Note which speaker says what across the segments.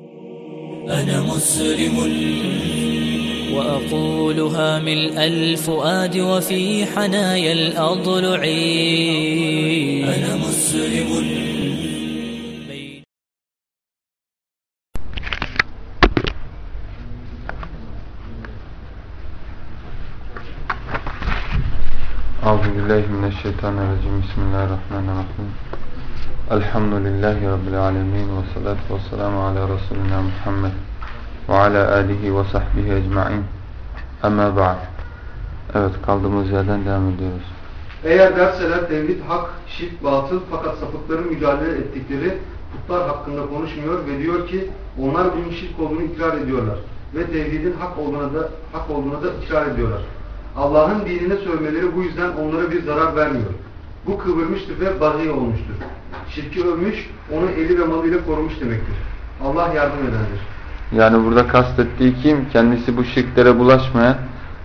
Speaker 1: أنا مسلم.
Speaker 2: وأقولها ملء الفؤاد وفي حنايا الأضلع
Speaker 1: أنا مسلم.
Speaker 3: أعوذ بالله من الشيطان الرجيم. بسم الله الرحمن الرحيم. Elhamdülillahi Rabbil alemin ve salatu ve selamu ala Resulina Muhammed ve ala alihi ve sahbihi ecma'in ama ba'd Evet kaldığımız yerden devam ediyoruz.
Speaker 4: Eğer derseler tevhid hak, şirk batıl fakat sapıkların mücadele ettikleri putlar hakkında konuşmuyor ve diyor ki onlar bunun şirk olduğunu ikrar ediyorlar ve tevhidin hak olduğuna da hak olduğuna da ikrar ediyorlar. Allah'ın dinine sövmeleri bu yüzden onlara bir zarar vermiyor. Bu kıvırmıştır ve bagi olmuştur. Şirki övmüş, onu eli ve malıyla korumuş demektir. Allah yardım edendir.
Speaker 3: Yani burada kastettiği kim? Kendisi bu şirklere bulaşmayan,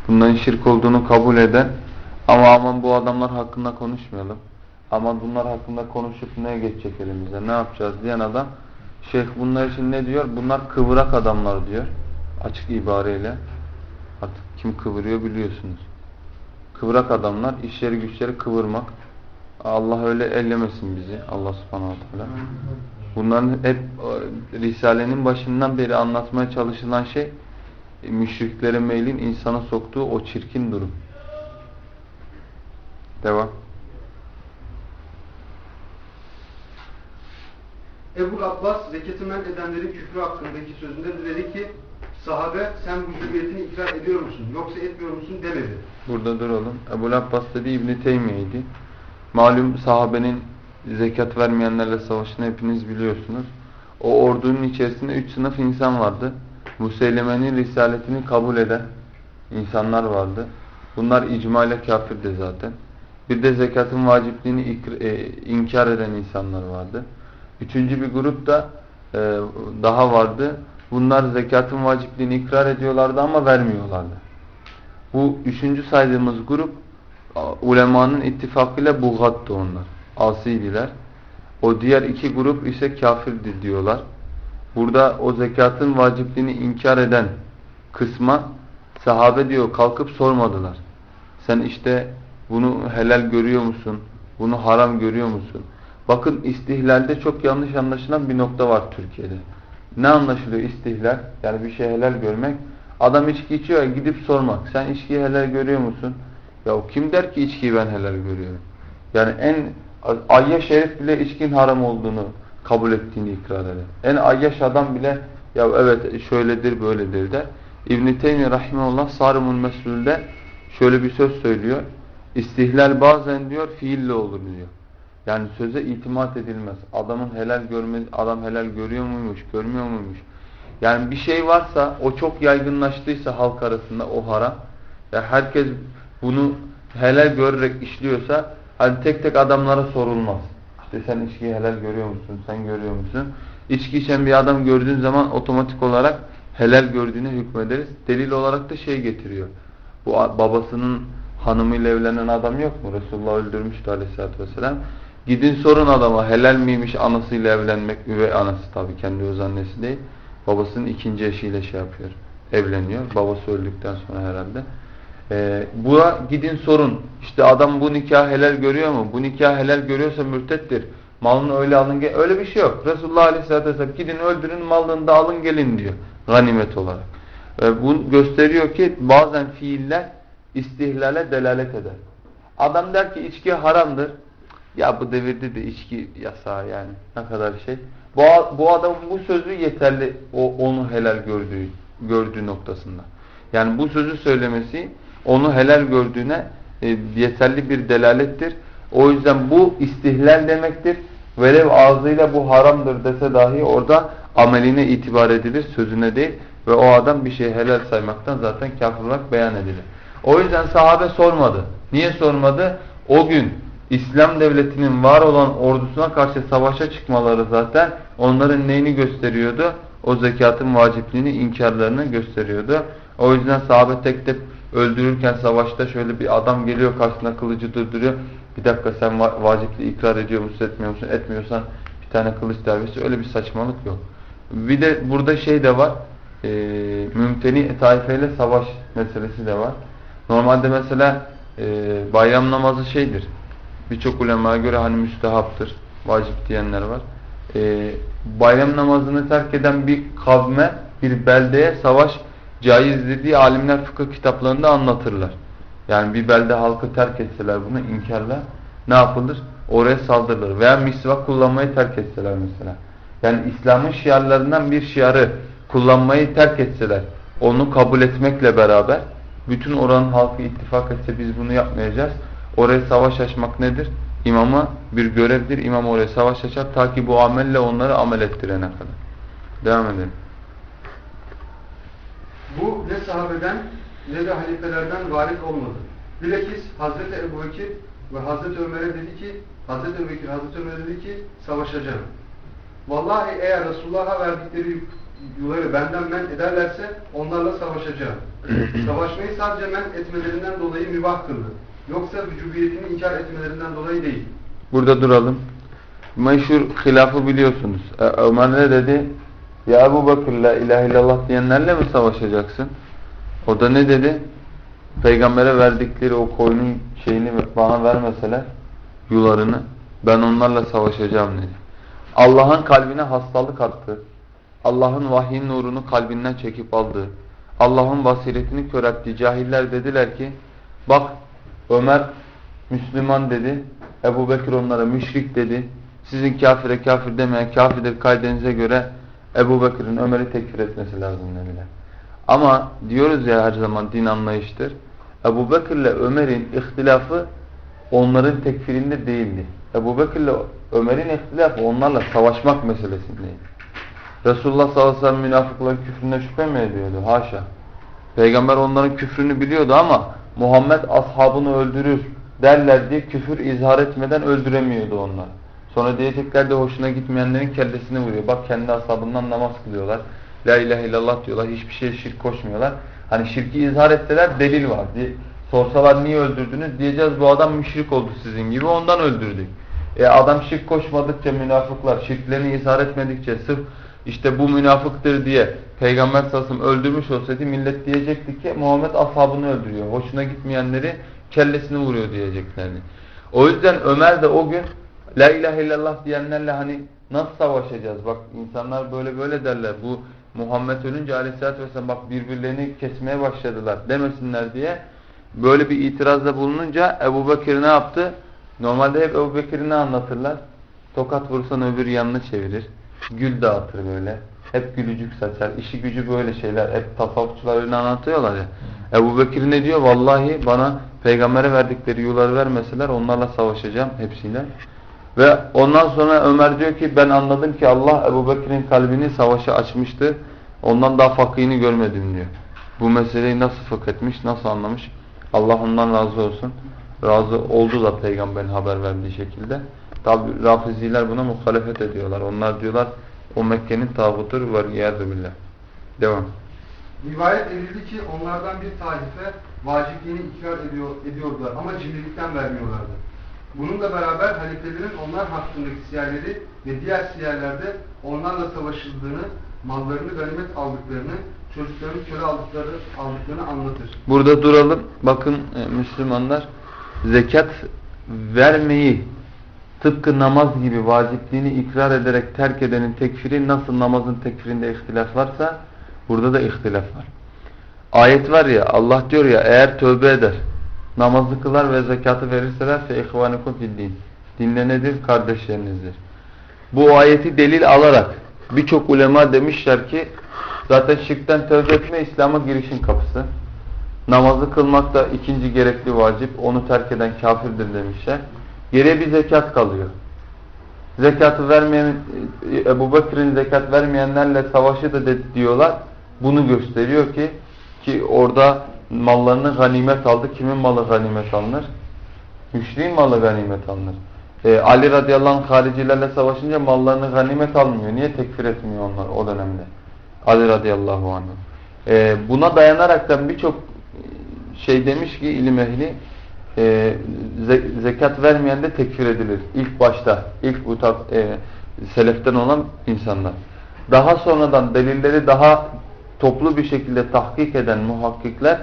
Speaker 3: bunların şirk olduğunu kabul eden ama aman bu adamlar hakkında konuşmayalım. Aman bunlar hakkında konuşup ne geçecek elimize, ne yapacağız diyen adam Şeyh bunlar için ne diyor? Bunlar kıvırak adamlar diyor. Açık ibareyle. Artık kim kıvırıyor biliyorsunuz. Kıvırak adamlar, işleri güçleri kıvırmak. Allah öyle ellemesin bizi. Allah subhanahu teala. Bunların hep e, Risale'nin başından beri anlatmaya çalışılan şey e, müşriklere meylin insana soktuğu o çirkin durum. Devam.
Speaker 4: Ebu Abbas zekatı men edenlerin küfrü hakkındaki sözünde de dedi ki sahabe sen bu hürriyetini ikrar ediyor musun yoksa etmiyor musun demedi.
Speaker 3: Burada duralım. Ebu Abbas dedi İbn-i Teymiye'ydi. Malum sahabenin zekat vermeyenlerle savaşını hepiniz biliyorsunuz. O ordunun içerisinde üç sınıf insan vardı. Museyleme'nin risaletini kabul eden insanlar vardı. Bunlar icma kafirdi zaten. Bir de zekatın vacipliğini e, inkar eden insanlar vardı. Üçüncü bir grup da e, daha vardı. Bunlar zekatın vacipliğini ikrar ediyorlardı ama vermiyorlardı. Bu üçüncü saydığımız grup ulemanın ittifakıyla buğattı onlar. Asiydiler. O diğer iki grup ise kafirdi diyorlar. Burada o zekatın vacipliğini inkar eden kısma sahabe diyor kalkıp sormadılar. Sen işte bunu helal görüyor musun? Bunu haram görüyor musun? Bakın istihlalde çok yanlış anlaşılan bir nokta var Türkiye'de. Ne anlaşılıyor istihlal? Yani bir şey helal görmek. Adam içki içiyor gidip sormak. Sen içkiyi helal görüyor musun? Ya kim der ki içkiyi ben helal görüyorum? Yani en ayya şerif bile içkin haram olduğunu kabul ettiğini ikrar eder. En ayyaş adam bile ya evet şöyledir böyledir der. İbn-i Teymi Rahimullah Sarımul Mesul'de şöyle bir söz söylüyor. İstihlal bazen diyor fiille olur diyor. Yani söze itimat edilmez. Adamın helal görme, adam helal görüyor muymuş, görmüyor muymuş? Yani bir şey varsa o çok yaygınlaştıysa halk arasında o haram. Ya herkes bunu helal görerek işliyorsa hani tek tek adamlara sorulmaz. İşte sen içkiyi helal görüyor musun? Sen görüyor musun? İçki içen bir adam gördüğün zaman otomatik olarak helal gördüğüne hükmederiz. Delil olarak da şey getiriyor. Bu babasının hanımıyla evlenen adam yok mu? Resulullah öldürmüştü aleyhissalatü vesselam. Gidin sorun adama helal miymiş anasıyla evlenmek? Üvey anası tabii kendi öz annesi değil. Babasının ikinci eşiyle şey yapıyor. Evleniyor. Babası öldükten sonra herhalde. Ee, buna gidin sorun. İşte adam bu nikah helal görüyor mu? Bu nikah helal görüyorsa mürtettir. Malını öyle alın gel. Öyle bir şey yok. Resulullah Aleyhisselatü Vesselam gidin öldürün malını da alın gelin diyor. Ganimet olarak. Ee, bu gösteriyor ki bazen fiiller istihlale delalet eder. Adam der ki içki haramdır. Ya bu devirde de içki yasağı yani. Ne kadar şey. Bu, bu adamın bu sözü yeterli o, onu helal gördüğü, gördüğü noktasında. Yani bu sözü söylemesi onu helal gördüğüne e, yeterli bir delalettir. O yüzden bu istihlal demektir. Velev ağzıyla bu haramdır dese dahi orada ameline itibar edilir, sözüne değil. Ve o adam bir şey helal saymaktan zaten kafir olarak beyan edilir. O yüzden sahabe sormadı. Niye sormadı? O gün İslam devletinin var olan ordusuna karşı savaşa çıkmaları zaten onların neyini gösteriyordu? O zekatın vacipliğini, inkarlarını gösteriyordu. O yüzden sahabe tek tek öldürürken savaşta şöyle bir adam geliyor karşısına kılıcı durduruyor. Bir dakika sen vacipli ikrar ediyor musun etmiyor musun? Etmiyorsan bir tane kılıç darbesi öyle bir saçmalık yok. Bir de burada şey de var. E, mümteni taifeyle savaş meselesi de var. Normalde mesela e, bayram namazı şeydir. Birçok ulemaya göre hani müstehaptır. Vacip diyenler var. E, bayram namazını terk eden bir kavme, bir beldeye savaş caiz dediği alimler fıkıh kitaplarında anlatırlar. Yani bir belde halkı terk etseler bunu inkarla ne yapılır? Oraya saldırılır. Veya misvak kullanmayı terk etseler mesela. Yani İslam'ın şiarlarından bir şiarı kullanmayı terk etseler, onu kabul etmekle beraber bütün oranın halkı ittifak etse biz bunu yapmayacağız. Oraya savaş açmak nedir? İmama bir görevdir. İmam oraya savaş açar ta ki bu amelle onları amel ettirene kadar. Devam edelim.
Speaker 4: Sahabeden ne de halifelerden varit olmadı. Bilakis Hazreti Ebu Bekir ve Hazreti Ömer'e dedi ki Hazreti Ebu Bekir Hazreti Ömer'e dedi ki savaşacağım. Vallahi eğer Resulullah'a verdikleri yuları benden men ederlerse onlarla savaşacağım. Savaşmayı sadece men etmelerinden dolayı mübah kıldı. Yoksa vücubiyetini inkar etmelerinden dolayı değil.
Speaker 3: Burada duralım. Meşhur hilafı biliyorsunuz. E, Ömer ne dedi? Ya Ebu Bakır la ilahe illallah diyenlerle mi savaşacaksın? O da ne dedi? Peygambere verdikleri o koyunun şeyini bana vermeseler yularını ben onlarla savaşacağım dedi. Allah'ın kalbine hastalık attı. Allah'ın vahyin nurunu kalbinden çekip aldı. Allah'ın basiretini köreltti. Cahiller dediler ki bak Ömer Müslüman dedi. Ebu Bekir onlara müşrik dedi. Sizin kafire kafir demeyen kafirdir kaydenize göre Ebu Bekir'in Ömer'i tekfir etmesi lazım dediler. Ama diyoruz ya her zaman din anlayıştır. Ebu Bekir'le Ömer'in ihtilafı onların tekfirinde değildi. Ebu Bekir'le Ömer'in ihtilafı onlarla savaşmak meselesindeydi. Resulullah sallallahu aleyhi ve sellem münafıkların küfrüne şüphe mi ediyordu? Haşa. Peygamber onların küfrünü biliyordu ama Muhammed ashabını öldürür derler diye küfür izhar etmeden öldüremiyordu onlar. Sonra diyecekler de hoşuna gitmeyenlerin kellesini vuruyor. Bak kendi ashabından namaz kılıyorlar. La ilahe illallah diyorlar. Hiçbir şeye şirk koşmuyorlar. Hani şirki izhar etseler delil var. Diye, sorsalar niye öldürdünüz? Diyeceğiz bu adam müşrik oldu sizin gibi ondan öldürdük. E adam şirk koşmadıkça münafıklar şirklerini izhar etmedikçe sırf işte bu münafıktır diye Peygamber sellem öldürmüş olsaydı millet diyecekti ki Muhammed ashabını öldürüyor. Hoşuna gitmeyenleri kellesini vuruyor diyeceklerdi. O yüzden Ömer de o gün La ilahe illallah diyenlerle hani nasıl savaşacağız? Bak insanlar böyle böyle derler. Bu Muhammed ölünce aleyhissalatü vesselam bak birbirlerini kesmeye başladılar demesinler diye böyle bir itirazda bulununca Ebu Bekir ne yaptı? Normalde hep Ebu Bekir'i ne anlatırlar? Tokat vursan öbür yanını çevirir. Gül dağıtır böyle. Hep gülücük saçar. İşi gücü böyle şeyler. Hep tasavvufçular öyle anlatıyorlar ya. Ebu Bekir ne diyor? Vallahi bana peygambere verdikleri yuları vermeseler onlarla savaşacağım hepsiyle. Ve ondan sonra Ömer diyor ki ben anladım ki Allah Ebu Bekir'in kalbini savaşa açmıştı. Ondan daha fakihini görmedim diyor. Bu meseleyi nasıl fıkhetmiş, nasıl anlamış? Allah ondan razı olsun. Razı oldu da peygamberin haber verdiği şekilde. Tabi Rafiziler buna muhalefet ediyorlar. Onlar diyorlar o Mekke'nin tağutur var yerde billah. Devam.
Speaker 4: Rivayet edildi ki onlardan bir taife vacipliğini ikrar ediyor, ediyordular ama cimrilikten vermiyorlardı. Bununla beraber halifelerin onlar hakkındaki siyerleri ve diğer siyerlerde onlarla savaşıldığını, mallarını ganimet aldıklarını, çocuklarını köle aldıkları, aldıklarını anlatır.
Speaker 3: Burada duralım. Bakın e, Müslümanlar zekat vermeyi tıpkı namaz gibi vacipliğini ikrar ederek terk edenin tekfiri nasıl namazın tekfirinde ihtilaf varsa burada da ihtilaf var. Ayet var ya Allah diyor ya eğer tövbe eder namazı kılar ve zekatı verirseler fe ihvanukum. Dinle nedir? Kardeşlerinizdir. Bu ayeti delil alarak birçok ulema demişler ki zaten şirkten tövbe etme İslam'a girişin kapısı. Namazı kılmak da ikinci gerekli vacip. Onu terk eden kafirdir demişler. Geriye bir zekat kalıyor. Zekatı vermeyen Ebu Bekir'in zekat vermeyenlerle savaşı da diyorlar. Bunu gösteriyor ki ki orada mallarını ganimet aldı. Kimin malı ganimet alınır? Müşriğin malı ganimet alınır. Ee, Ali radıyallahu anh haricilerle savaşınca mallarını ganimet almıyor. Niye tekfir etmiyor onlar o dönemde? Ali radıyallahu anh. Ee, buna dayanaraktan birçok şey demiş ki ilim ehli e, ze zekat vermeyen de tekfir edilir. İlk başta, ilk bu e, seleften olan insanlar. Daha sonradan delilleri daha toplu bir şekilde tahkik eden muhakkikler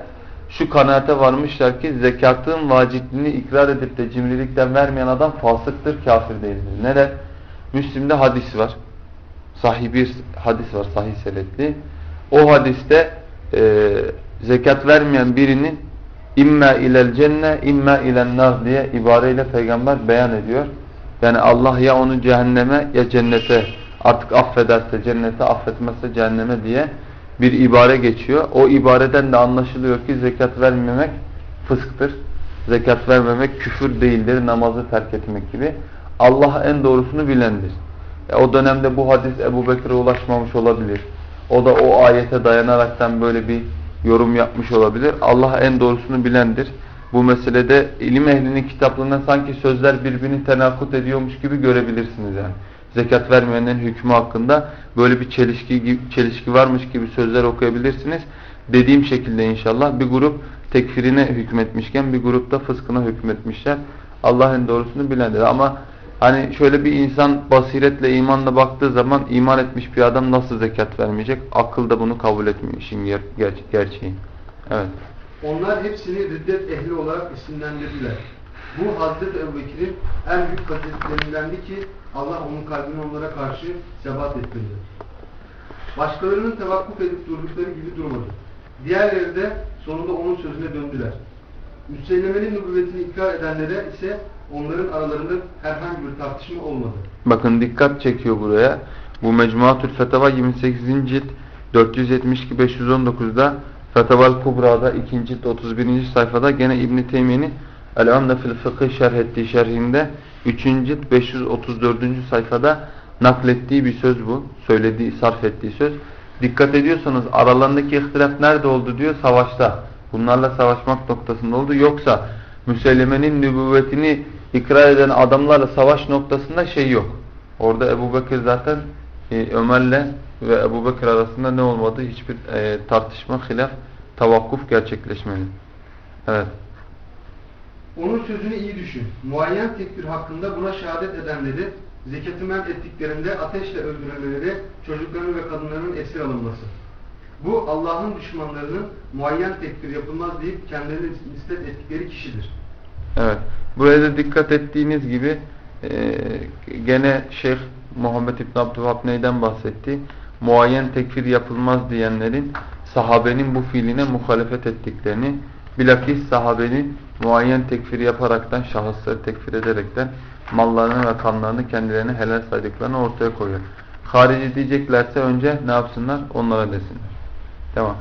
Speaker 3: şu kanaate varmışlar ki zekatın vacipliğini ikrar edip de cimrilikten vermeyen adam fasıktır, kafir değildir. Neden? Müslim'de hadis var. Sahih bir hadis var, sahih senetli. O hadiste e, zekat vermeyen birinin imma ilel cenne imma ilen nar diye ibareyle peygamber beyan ediyor. Yani Allah ya onu cehenneme ya cennete artık affederse cennete affetmezse cehenneme diye bir ibare geçiyor. O ibareden de anlaşılıyor ki zekat vermemek fısktır. Zekat vermemek küfür değildir. Namazı terk etmek gibi. Allah en doğrusunu bilendir. E, o dönemde bu hadis Ebu Bekir'e ulaşmamış olabilir. O da o ayete dayanaraktan böyle bir yorum yapmış olabilir. Allah en doğrusunu bilendir. Bu meselede ilim ehlinin kitaplarında sanki sözler birbirini tenakut ediyormuş gibi görebilirsiniz yani. Zekat vermeyenin hükmü hakkında böyle bir çelişki çelişki varmış gibi sözler okuyabilirsiniz. Dediğim şekilde inşallah bir grup tekfirine hükmetmişken bir grupta fıskına hükmetmişler. Allah en doğrusunu bilendir. Ama hani şöyle bir insan basiretle imanla baktığı zaman iman etmiş bir adam nasıl zekat vermeyecek? Akıl da bunu kabul etmiyor işin ger ger gerçeği. Evet.
Speaker 4: Onlar hepsini riddet ehli olarak isimlendirdiler. Bu Hazreti Ebubekir'in en büyük faziletlerindendi ki Allah onun kalbini onlara karşı sebat ettirdi. Başkalarının tevakkuf edip durdukları gibi durmadı. Diğerleri de sonunda onun sözüne döndüler. Müsellemenin nübüvvetini ikrar edenlere ise onların aralarında herhangi bir tartışma olmadı.
Speaker 3: Bakın dikkat çekiyor buraya. Bu Mecmuatül Fetava 28. cilt 472-519'da Fetaval Kubra'da 2. cilt 31. sayfada gene İbn Teymiye'nin El-Amne fil Fıkıh şerh ettiği şerhinde 3. cilt 534. sayfada naklettiği bir söz bu. Söylediği, sarf ettiği söz. Dikkat ediyorsanız aralarındaki ihtilaf nerede oldu diyor? Savaşta. Bunlarla savaşmak noktasında oldu. Yoksa Müselleme'nin nübüvvetini ikrar eden adamlarla savaş noktasında şey yok. Orada Ebu Bekir zaten e, Ömer'le ve Ebu Bekir arasında ne olmadı? Hiçbir e, tartışma, hilaf, tavakkuf gerçekleşmedi. Evet.
Speaker 4: Onun sözünü iyi düşün. Muayyen tekbir hakkında buna şehadet edenleri zekatı men ettiklerinde ateşle öldürülmeleri, çocukların ve kadınların esir alınması. Bu Allah'ın düşmanlarının muayyen tekbir yapılmaz deyip kendilerini nispet ettikleri kişidir.
Speaker 3: Evet. Buraya da dikkat ettiğiniz gibi e, gene Şeyh Muhammed İbn Abdülhab neyden bahsetti? Muayyen tekfir yapılmaz diyenlerin sahabenin bu fiiline muhalefet ettiklerini bilakis sahabenin muayyen tekfir yaparaktan şahısları tekfir ederekten mallarını ve kanlarını kendilerine helal saydıklarını ortaya koyuyor. Harici diyeceklerse önce ne yapsınlar? Onlara desinler. Tamam.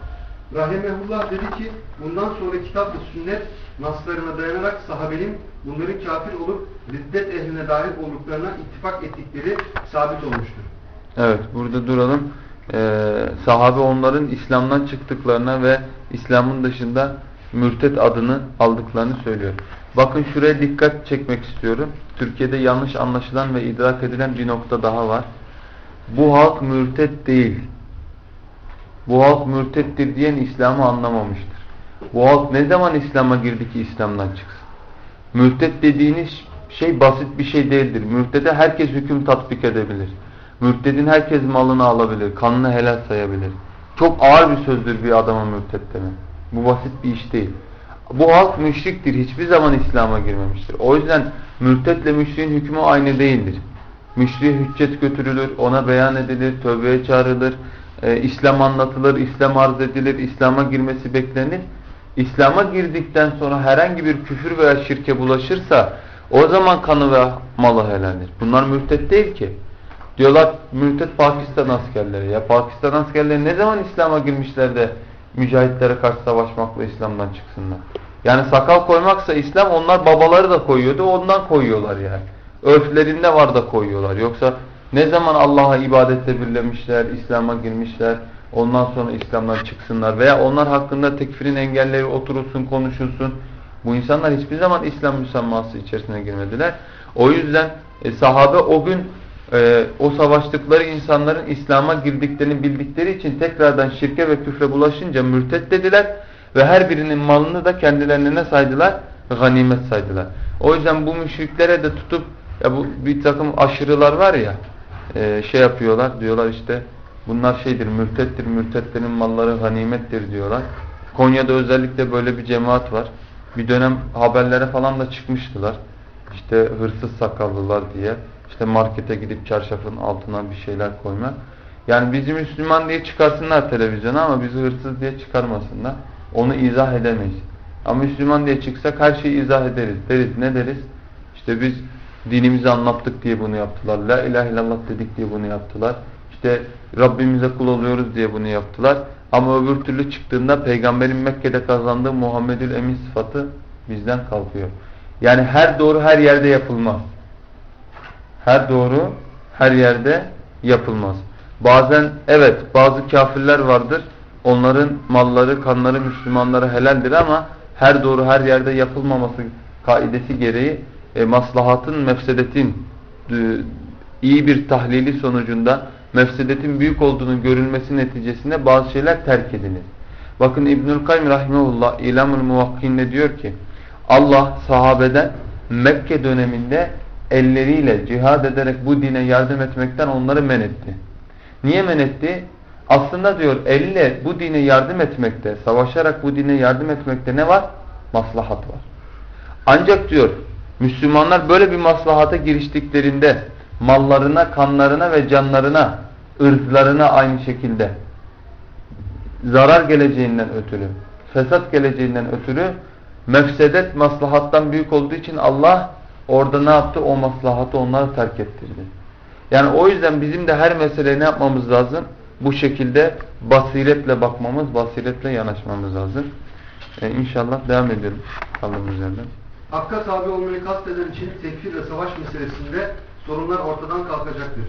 Speaker 4: Rahimehullah dedi ki bundan sonra kitap ve sünnet naslarına dayanarak sahabenin bunların kafir olup riddet ehline dahil olduklarına ittifak ettikleri sabit olmuştur.
Speaker 3: Evet burada duralım. Ee, sahabe onların İslam'dan çıktıklarına ve İslam'ın dışında mürtet adını aldıklarını söylüyor. Bakın şuraya dikkat çekmek istiyorum. Türkiye'de yanlış anlaşılan ve idrak edilen bir nokta daha var. Bu halk mürtet değil. Bu halk mürtettir diyen İslam'ı anlamamıştır. Bu halk ne zaman İslam'a girdi ki İslam'dan çıksın? Mürtet dediğiniz şey basit bir şey değildir. Mürtede herkes hüküm tatbik edebilir. Mürtedin herkes malını alabilir, kanını helal sayabilir. Çok ağır bir sözdür bir adama mürted demek. Bu basit bir iş değil. Bu halk müşriktir. Hiçbir zaman İslam'a girmemiştir. O yüzden mürtetle müşriğin hükmü aynı değildir. Müşriğe hüccet götürülür, ona beyan edilir, tövbeye çağrılır, e, İslam anlatılır, İslam arz edilir, İslam'a girmesi beklenir. İslam'a girdikten sonra herhangi bir küfür veya şirke bulaşırsa o zaman kanı ve malı helaldir. Bunlar mürtet değil ki. Diyorlar mürtet Pakistan askerleri. Ya Pakistan askerleri ne zaman İslam'a girmişler de mücahitlere karşı savaşmakla İslam'dan çıksınlar. Yani sakal koymaksa İslam onlar babaları da koyuyordu ondan koyuyorlar yani. Örflerinde var da koyuyorlar. Yoksa ne zaman Allah'a ibadette birlemişler, İslam'a girmişler, ondan sonra İslam'dan çıksınlar veya onlar hakkında tekfirin engelleri oturulsun, konuşulsun. Bu insanlar hiçbir zaman İslam müsamması içerisine girmediler. O yüzden e, sahabe o gün e, o savaştıkları insanların İslam'a girdiklerini bildikleri için tekrardan şirke ve küfre bulaşınca mürtet dediler ve her birinin malını da kendilerine ne saydılar? Ganimet saydılar. O yüzden bu müşriklere de tutup ya bu bir takım aşırılar var ya e, şey yapıyorlar diyorlar işte Bunlar şeydir, mürtettir, mürtetlerin malları ganimettir diyorlar. Konya'da özellikle böyle bir cemaat var. Bir dönem haberlere falan da çıkmıştılar. İşte hırsız sakallılar diye. İşte markete gidip çarşafın altına bir şeyler koymak. Yani bizi Müslüman diye çıkarsınlar televizyona ama bizi hırsız diye çıkarmasınlar. Onu izah edemeyiz. Ama Müslüman diye çıksak her şeyi izah ederiz. Deriz ne deriz? İşte biz dinimizi anlattık diye bunu yaptılar. La ilahe illallah dedik diye bunu yaptılar. İşte Rabbimize kul oluyoruz diye bunu yaptılar. Ama öbür türlü çıktığında peygamberin Mekke'de kazandığı Muhammedül Emin sıfatı bizden kalkıyor. Yani her doğru her yerde yapılmaz. Her doğru her yerde yapılmaz. Bazen evet bazı kafirler vardır. Onların malları, kanları Müslümanlara helaldir ama her doğru her yerde yapılmaması kaidesi gereği e, maslahatın, mefsedetin e, iyi bir tahlili sonucunda mefsedetin büyük olduğunu görülmesi neticesinde bazı şeyler terk edilir. Bakın İbnül Kayyum Rahimahullah İlamül Muvakkin'de diyor ki Allah sahabeden Mekke döneminde elleriyle cihad ederek bu dine yardım etmekten onları men etti. Niye men etti? Aslında diyor elle bu dine yardım etmekte, savaşarak bu dine yardım etmekte ne var? Maslahat var. Ancak diyor Müslümanlar böyle bir maslahata giriştiklerinde mallarına, kanlarına ve canlarına, ırzlarına aynı şekilde zarar geleceğinden ötürü, fesat geleceğinden ötürü mefsedet maslahattan büyük olduğu için Allah orada ne yaptı? O maslahatı onlara terk ettirdi. Yani o yüzden bizim de her meseleye ne yapmamız lazım? Bu şekilde basiretle bakmamız, basiretle yanaşmamız lazım. Ee, inşallah devam edelim kaldığımız yerden.
Speaker 4: Hakka tabi olmayı kasteden için tekfir ve savaş meselesinde sorunlar ortadan kalkacaktır.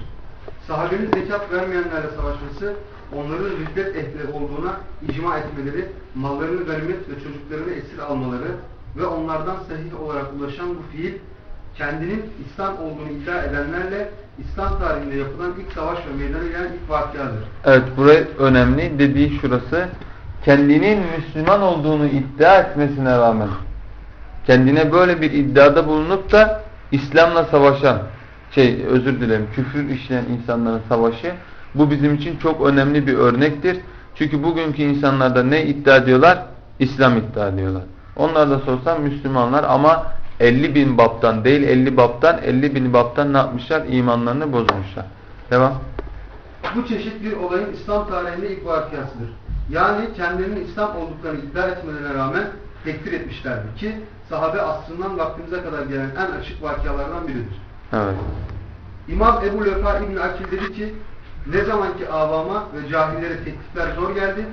Speaker 4: Sahabenin zekat vermeyenlerle savaşması, onların rütbet ehli olduğuna icma etmeleri, mallarını ganimet ve çocuklarını esir almaları ve onlardan sahih olarak ulaşan bu fiil, kendinin İslam olduğunu iddia edenlerle İslam tarihinde yapılan ilk savaş ve meydana gelen ilk vakiadır.
Speaker 3: Evet burası önemli. Dediği şurası kendinin Müslüman olduğunu iddia etmesine rağmen kendine böyle bir iddiada bulunup da İslam'la savaşan şey özür dilerim küfür işleyen insanların savaşı bu bizim için çok önemli bir örnektir. Çünkü bugünkü insanlarda ne iddia ediyorlar? İslam iddia ediyorlar. Onlar da sorsam Müslümanlar ama 50 bin baptan değil 50 baptan 50 bin baptan ne yapmışlar? İmanlarını bozmuşlar. Devam.
Speaker 4: Bu çeşit bir olayın İslam tarihinde ilk vakiyasıdır. Yani kendilerinin İslam olduklarını iddia etmelerine rağmen tekfir etmişlerdir ki sahabe aslından vaktimize kadar gelen en açık vakialardan biridir.
Speaker 3: Evet.
Speaker 4: İmam Ebu Löfa İbn Akil dedi ki ne zamanki avama ve cahillere teklifler zor geldi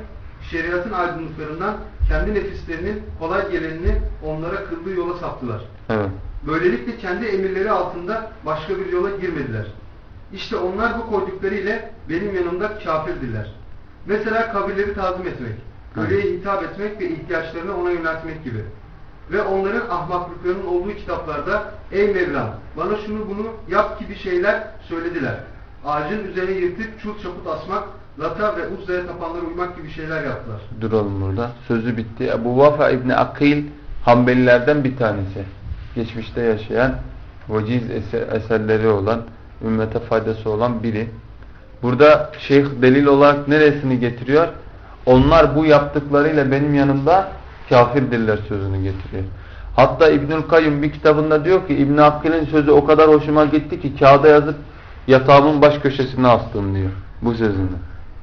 Speaker 4: şeriatın aydınlıklarından kendi nefislerinin kolay gelenini onlara kıldığı yola saptılar.
Speaker 3: Evet.
Speaker 4: Böylelikle kendi emirleri altında başka bir yola girmediler. İşte onlar bu koydukları ile benim yanımda kafirdirler. Mesela kabirleri tazim etmek, ölüye hitap etmek ve ihtiyaçlarını ona yöneltmek gibi. Ve onların ahmaklıklarının olduğu kitaplarda ey Mevlam bana şunu bunu yap gibi şeyler söylediler. Ağacın üzerine yırtıp çul çaput asmak, lata ve uzzaya tapanlara uymak gibi şeyler yaptılar.
Speaker 3: Duralım burada. Sözü bitti. Ebu Vafa İbni Akil Hanbelilerden bir tanesi. Geçmişte yaşayan, eser, eserleri olan, ümmete faydası olan biri. Burada şeyh delil olarak neresini getiriyor? Onlar bu yaptıklarıyla benim yanımda kafirdirler sözünü getiriyor. Hatta İbnül Kayyum bir kitabında diyor ki İbn Akil'in sözü o kadar hoşuma gitti ki kağıda yazıp yatağımın baş köşesine astım diyor bu sözünü.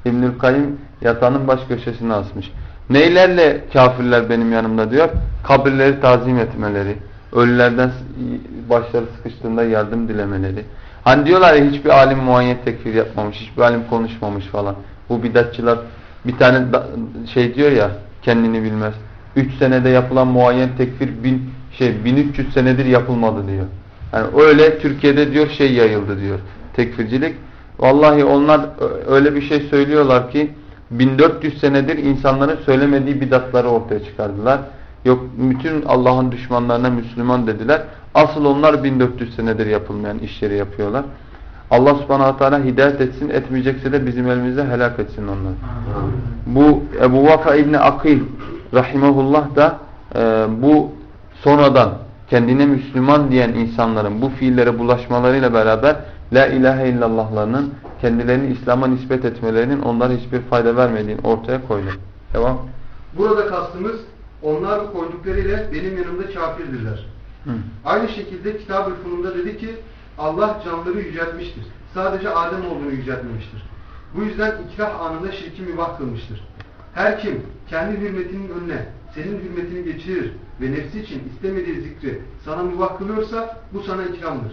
Speaker 3: İbnül Kayyum yatağının baş köşesine asmış. Neylerle kafirler benim yanımda diyor? Kabirleri tazim etmeleri, ölülerden başları sıkıştığında yardım dilemeleri. Hani diyorlar ya hiçbir alim muayyen tekfir yapmamış, hiçbir alim konuşmamış falan. Bu bidatçılar bir tane şey diyor ya kendini bilmez. 3 senede yapılan muayyen tekfir bin, şey 1300 senedir yapılmadı diyor. Yani öyle Türkiye'de diyor şey yayıldı diyor. Tekfircilik. Vallahi onlar öyle bir şey söylüyorlar ki 1400 senedir insanların söylemediği bidatları ortaya çıkardılar. Yok bütün Allah'ın düşmanlarına Müslüman dediler. Asıl onlar 1400 senedir yapılmayan işleri yapıyorlar. Allah subhanahu teala hidayet etsin etmeyecekse de bizim elimizde helak etsin onları. Bu Ebu Vafa İbni Akil rahimahullah da e, bu sonradan kendine Müslüman diyen insanların bu fiillere bulaşmalarıyla beraber La ilahe illallahlarının kendilerini İslam'a nispet etmelerinin onlara hiçbir fayda vermediğini ortaya koydu. Devam.
Speaker 4: Burada kastımız onlar bu koyduklarıyla benim yanımda kafirdirler.
Speaker 3: Hı.
Speaker 4: Aynı şekilde Kitab-ı Funum'da dedi ki Allah canları yüceltmiştir. Sadece Adem olduğunu yüceltmemiştir. Bu yüzden ikrah anında şirki mübah kılmıştır. Her kim kendi hürmetinin önüne senin hürmetini geçirir ve nefsi için istemediği zikri sana mübah kılıyorsa bu sana ikramdır.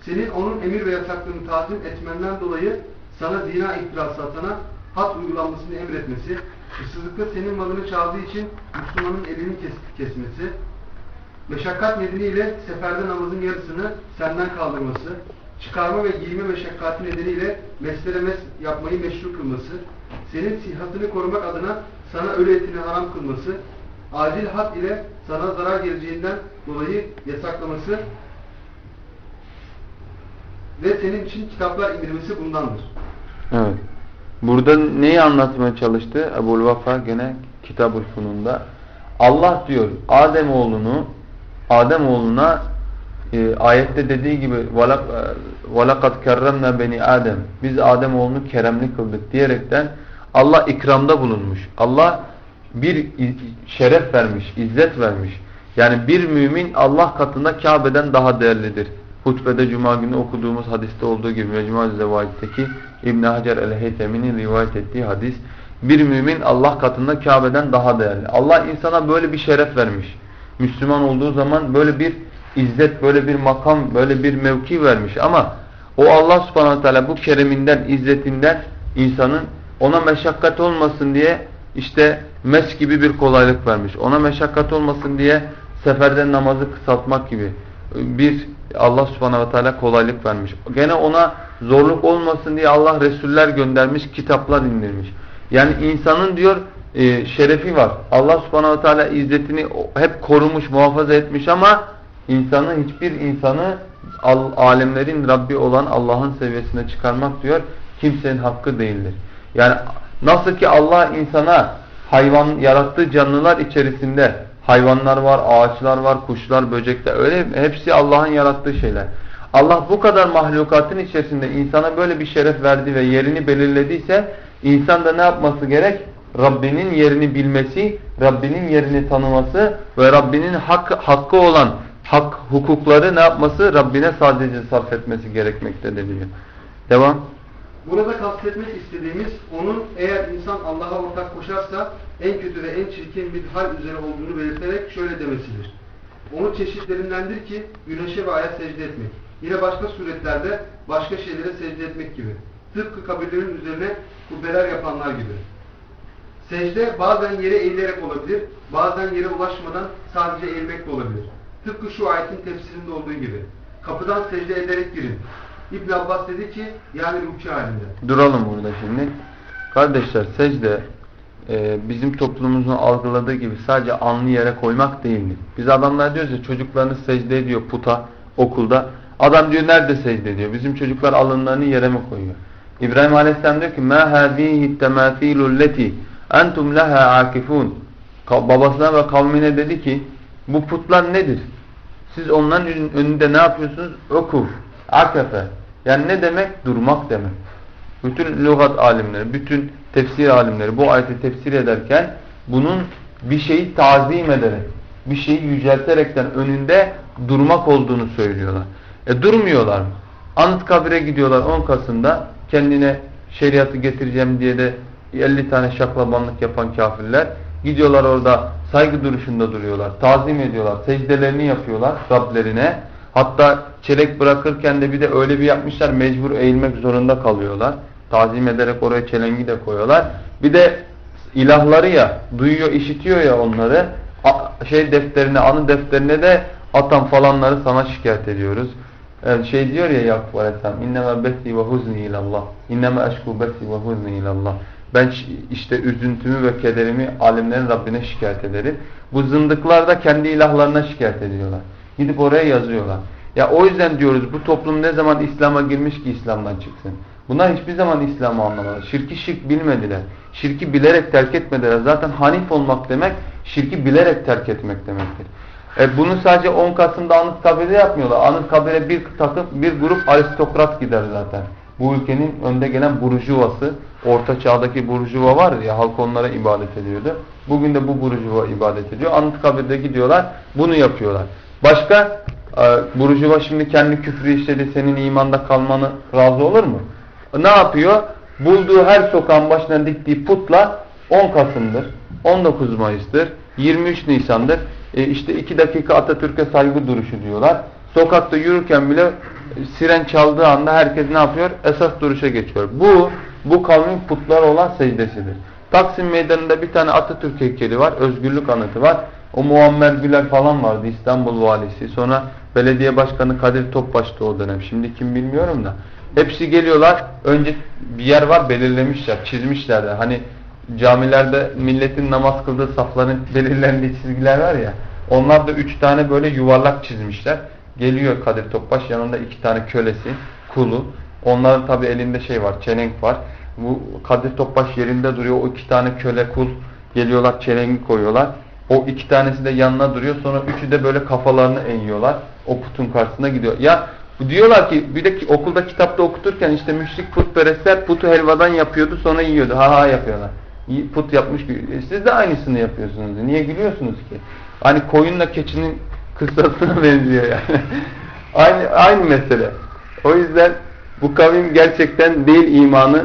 Speaker 4: Senin onun emir ve yasaklarını tazim etmenden dolayı sana zina iftirası atana hat uygulanmasını emretmesi, hırsızlıkta senin malını çaldığı için Müslümanın elini kes kesmesi, meşakkat nedeniyle seferde namazın yarısını senden kaldırması, çıkarma ve giyme meşakkati nedeniyle meslere mes yapmayı meşru kılması, senin sihatını korumak adına sana ölü etini haram kılması, acil hat ile sana zarar geleceğinden dolayı yasaklaması ve senin için kitaplar indirmesi bundandır.
Speaker 3: Evet. Burada neyi anlatmaya çalıştı? Ebu'l Vafa gene Kitab-ül Funun'da. Allah diyor Adem oğlunu Adem oğluna e, ayette dediği gibi وَلَقَدْ كَرَّمْنَا beni Adem Biz Adem oğlunu keremli kıldık diyerekten Allah ikramda bulunmuş. Allah bir şeref vermiş, izzet vermiş. Yani bir mümin Allah katında Kabe'den daha değerlidir. Hutbede Cuma günü okuduğumuz hadiste olduğu gibi Mecmu Zevaid'deki İbn Hacer el-Heytemi'nin rivayet ettiği hadis bir mümin Allah katında Kabe'den daha değerli. Allah insana böyle bir şeref vermiş. Müslüman olduğu zaman böyle bir izzet, böyle bir makam, böyle bir mevki vermiş ama o Allah subhanahu teala bu kereminden, izzetinden insanın ona meşakkat olmasın diye işte mes gibi bir kolaylık vermiş. Ona meşakkat olmasın diye seferden namazı kısaltmak gibi bir Allah subhanahu teala kolaylık vermiş. Gene ona zorluk olmasın diye Allah Resuller göndermiş, kitaplar indirmiş. Yani insanın diyor e, şerefi var. Allah subhanahu teala izzetini hep korumuş, muhafaza etmiş ama insanı hiçbir insanı alemlerin Rabbi olan Allah'ın seviyesine çıkarmak diyor kimsenin hakkı değildir. Yani nasıl ki Allah insana hayvan yarattığı canlılar içerisinde hayvanlar var, ağaçlar var, kuşlar, böcekler öyle hepsi Allah'ın yarattığı şeyler. Allah bu kadar mahlukatın içerisinde insana böyle bir şeref verdi ve yerini belirlediyse insan da ne yapması gerek? Rabbinin yerini bilmesi, Rabbinin yerini tanıması ve Rabbinin hak, hakkı olan hak hukukları ne yapması? Rabbine sadece sarf etmesi gerekmektedir diyor. Devam.
Speaker 4: Burada kastetmek istediğimiz onun eğer insan Allah'a ortak koşarsa en kötü ve en çirkin bir hal üzere olduğunu belirterek şöyle demesidir. Onun çeşitlerindendir ki güneşe ve aya secde etmek. Yine başka suretlerde başka şeylere secde etmek gibi. Tıpkı kabirlerin üzerine kubbeler yapanlar gibi. Secde bazen yere eğilerek olabilir, bazen yere ulaşmadan sadece eğilmek de olabilir. Tıpkı şu ayetin tefsirinde olduğu gibi. Kapıdan secde ederek girin. İbn Abbas dedi ki yani rükû halinde.
Speaker 3: Duralım burada şimdi. Kardeşler secde e, bizim toplumumuzun algıladığı gibi sadece alnı yere koymak değildir. Biz adamlar diyoruz ya çocuklarını secde ediyor puta okulda. Adam diyor nerede secde ediyor? Bizim çocuklar alınlarını yere mi koyuyor? İbrahim Aleyhisselam diyor ki مَا هَذ۪يهِ التَّمَاثِيلُ الَّتِي اَنْتُمْ لَهَا عَاكِفُونَ Babasına ve kavmine dedi ki bu putlar nedir? Siz onların önünde ne yapıyorsunuz? Okuf, akefe. Yani ne demek? Durmak demek. Bütün lügat alimleri, bütün tefsir alimleri bu ayeti tefsir ederken bunun bir şeyi tazim ederek, bir şeyi yücelterekten önünde durmak olduğunu söylüyorlar. E durmuyorlar mı? Anıtkabir'e gidiyorlar 10 Kasım'da kendine şeriatı getireceğim diye de 50 tane şaklabanlık yapan kafirler gidiyorlar orada saygı duruşunda duruyorlar, tazim ediyorlar, secdelerini yapıyorlar Rablerine. Hatta çelenk bırakırken de bir de öyle bir yapmışlar mecbur eğilmek zorunda kalıyorlar. Tazim ederek oraya çelengi de koyuyorlar. Bir de ilahları ya duyuyor işitiyor ya onları şey defterine anı defterine de atan falanları sana şikayet ediyoruz. Yani şey diyor ya Yakup Aleyhisselam innema bethi ve huzni ilallah innema eşku bethi ve huzni ilallah ben işte üzüntümü ve kederimi alimlerin Rabbine şikayet ederim. Bu zındıklar da kendi ilahlarına şikayet ediyorlar. Gidip oraya yazıyorlar. Ya o yüzden diyoruz bu toplum ne zaman İslam'a girmiş ki İslam'dan çıksın. Bunlar hiçbir zaman İslam'ı anlamadılar. Şirki şirk bilmediler. Şirki bilerek terk etmediler. Zaten hanif olmak demek şirki bilerek terk etmek demektir. E bunu sadece 10 Kasım'da Anıtkabir'de yapmıyorlar. Anıtkabir'e bir takım, bir grup aristokrat gider zaten. Bu ülkenin önde gelen burjuvası, orta çağdaki burjuva var ya halk onlara ibadet ediyordu. Bugün de bu burjuva ibadet ediyor. Anıtkabir'de gidiyorlar, bunu yapıyorlar. Başka e, burjuva şimdi kendi küfrü işledi, senin imanda kalmanı razı olur mu? Ne yapıyor? Bulduğu her sokağın başına diktiği putla 10 Kasım'dır, 19 Mayıs'tır, 23 Nisan'dır. E işte 2 dakika Atatürk'e saygı duruşu diyorlar. Sokakta yürürken bile siren çaldığı anda herkes ne yapıyor? Esas duruşa geçiyor. Bu, bu kavmin putlara olan secdesidir. Taksim Meydanı'nda bir tane Atatürk heykeli var, özgürlük anıtı var. O Muammer Güler falan vardı İstanbul valisi. Sonra belediye başkanı Kadir Topbaş'tı o dönem. Şimdi kim bilmiyorum da. Hepsi geliyorlar. Önce bir yer var belirlemişler, çizmişler de. Hani camilerde milletin namaz kıldığı safların belirlendiği çizgiler var ya. Onlar da üç tane böyle yuvarlak çizmişler. Geliyor Kadir Topbaş yanında iki tane kölesi, kulu. Onların tabi elinde şey var, çelenk var. Bu Kadir Topbaş yerinde duruyor. O iki tane köle kul geliyorlar çelengi koyuyorlar. O iki tanesi de yanına duruyor. Sonra üçü de böyle kafalarını eğiyorlar. O putun karşısına gidiyor. Ya diyorlar ki bir de okulda kitapta okuturken işte müşrik putperestler putu helvadan yapıyordu sonra yiyordu. Ha ha yapıyorlar. Put yapmış gibi. Siz de aynısını yapıyorsunuz. Niye gülüyorsunuz ki? Hani koyunla keçinin kıssasına benziyor yani. aynı aynı mesele. O yüzden bu kavim gerçekten değil imanı,